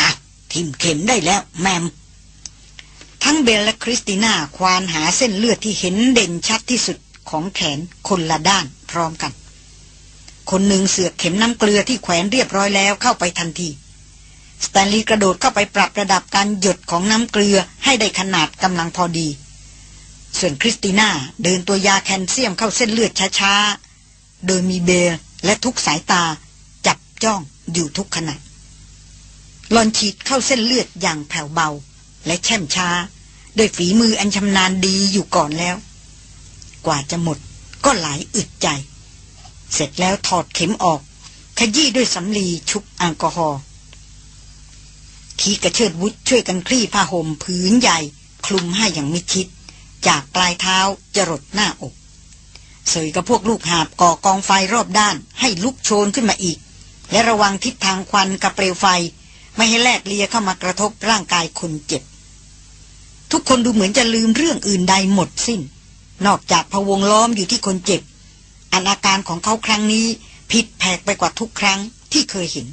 อะทิ่มเข็มได้แล้วแหม่มทั้งเบลและคริสติน่าควานหาเส้นเลือดที่เห็นเด่นชัดที่สุดของแขนคนละด้านพร้อมกัน คนหนึ่งเสือกเข็มน้ำเกลือที่แขวนเรียบร้อยแล้วเข้าไปทันที สแตนลีย์กระโดดเข้าไปปรับระดับการหยดของน้ำเกลือให้ได้ขนาดกำลังพอดี ส่วนคริสติน่าเดินตัวยาแคลเซียมเข้าเส้นเลือดช้าๆ โดยมีเบลและทุกสายตาจับจ้องอยู่ทุกขณะหลอนฉีดเข้าเส้นเลือดอย่างแผ่วเบา และแช่มช้าโดยฝีมืออันชำนาญดีอยู่ก่อนแล้ว กว่าจะหมดก็หลายอึดใจ เสร็จแล้วถอดเข็มออก ขยี้ด้วยสำลีชุบแอลกอฮอล์ทีกระเชิดวุฒช่วยกันคลี่ผ้าห่มผืนใหญ่ คลุมให้อย่างมิดชิด จากปลายเท้าจรดหน้าอก เสยกับพวกลูกหาบก่อกองไฟรอบด้าน ให้ลุกโชนขึ้นมาอีก และระวังทิศทางควันกับเปลวไฟ ไม่ให้แลกเลียเข้ามากระทบร่างกายคนเจ็บ ทุกคนดูเหมือนจะลืมเรื่องอื่นใดหมดสิ้น นอกจากพวงล้อมอยู่ที่คนเจ็บ อันอาการของเขาครั้งนี้ผิดแผกไปกว่าทุกครั้งที่เคยเห็น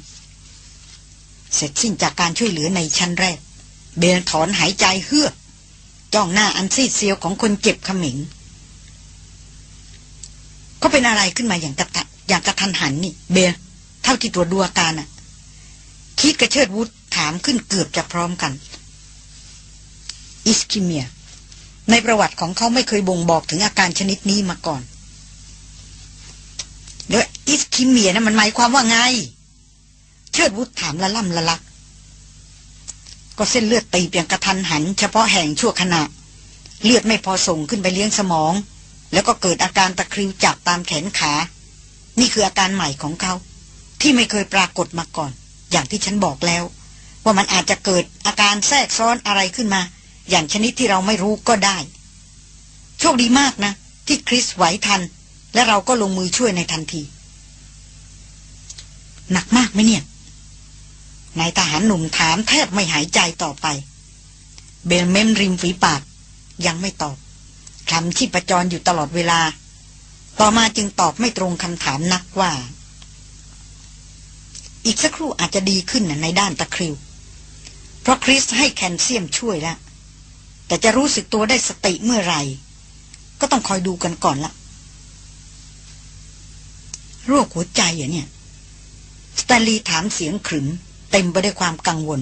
เสร็จสิ้นจากการช่วยเหลือในชั้นแรก เบลถอนหายใจเฮือกจ้องหน้าอันซีดเซียวของคนเจ็บขมิงเขาเป็นอะไรขึ้นมาอย่างกระตัอย่างกระทันหันนี่ เบลเท่าที่ตรวจดูอาการน่ะ คิดกระเชิดวุฒถามขึ้นเกือบจะพร้อมกัน อิสคิเมีย ในประวัติของเขาไม่เคยบ่งบอกถึงอาการชนิดนี้มาก่อน เดี๋ยวอิสคิเมียนะมันหมายความว่าไง เชิดวุฒถามละล่ำละลัก ก็เส้นเลือดตีเปียงกระทันหัน เฉพาะแห่งชั่วขณะ เลือดไม่พอส่งขึ้นไปเลี้ยงสมอง แล้วก็เกิดอาการตะคริวจับตามแขนขา นี่คืออาการใหม่ของเขา ที่ไม่เคยปรากฏมาก่อน อย่างที่ฉันบอกแล้ว ว่ามันอาจจะเกิดอาการแทรกซ้อนอะไรขึ้นมา อย่างชนิดที่เราไม่รู้ก็ได้ โชคดีมากนะ ที่คริสไหวทัน และเราก็ลงมือช่วยในทันที หนักมากไหมเนี่ยนายทหารหนุ่มถามแทบไม่หายใจต่อไป เบลเมมริมฝีปาก ยังไม่ตอบคำชีพจรอยู่ตลอดเวลา ต่อมาจึงตอบไม่ตรงคำถามนักว่า อีกสักครู่อาจจะดีขึ้นในด้านตะคริว เพราะคริสให้แคลเซียมช่วยแล้วแต่จะรู้สึกตัวได้สติเมื่อไหร่ ก็ต้องคอยดูกันก่อนละ โรคหัวใจอะเนี่ย สตนลีถามเสียงขรึม เต็มไปด้วยความกังวล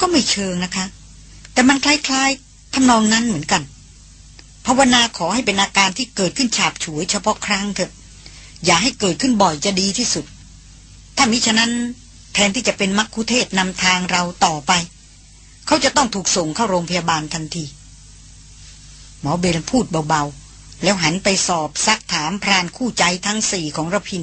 ก็ไม่เชิงนะคะ แต่มันคล้ายๆทำนองนั้นเหมือนกันภาวนาขอให้เป็นอาการที่เกิดขึ้นฉาบฉวยเฉพาะครั้งเถอะ อย่าให้เกิดขึ้นบ่อยจะดีที่สุด ถ้ามิฉะนั้นแทนที่จะเป็นมักคุเทศนำทางเราต่อไป เขาจะต้องถูกส่งเข้าโรงพยาบาลทันที หมอเบลพูดเบาๆ แล้วหันไปสอบซักถามพรานคู่ใจทั้งสี่ของระพิน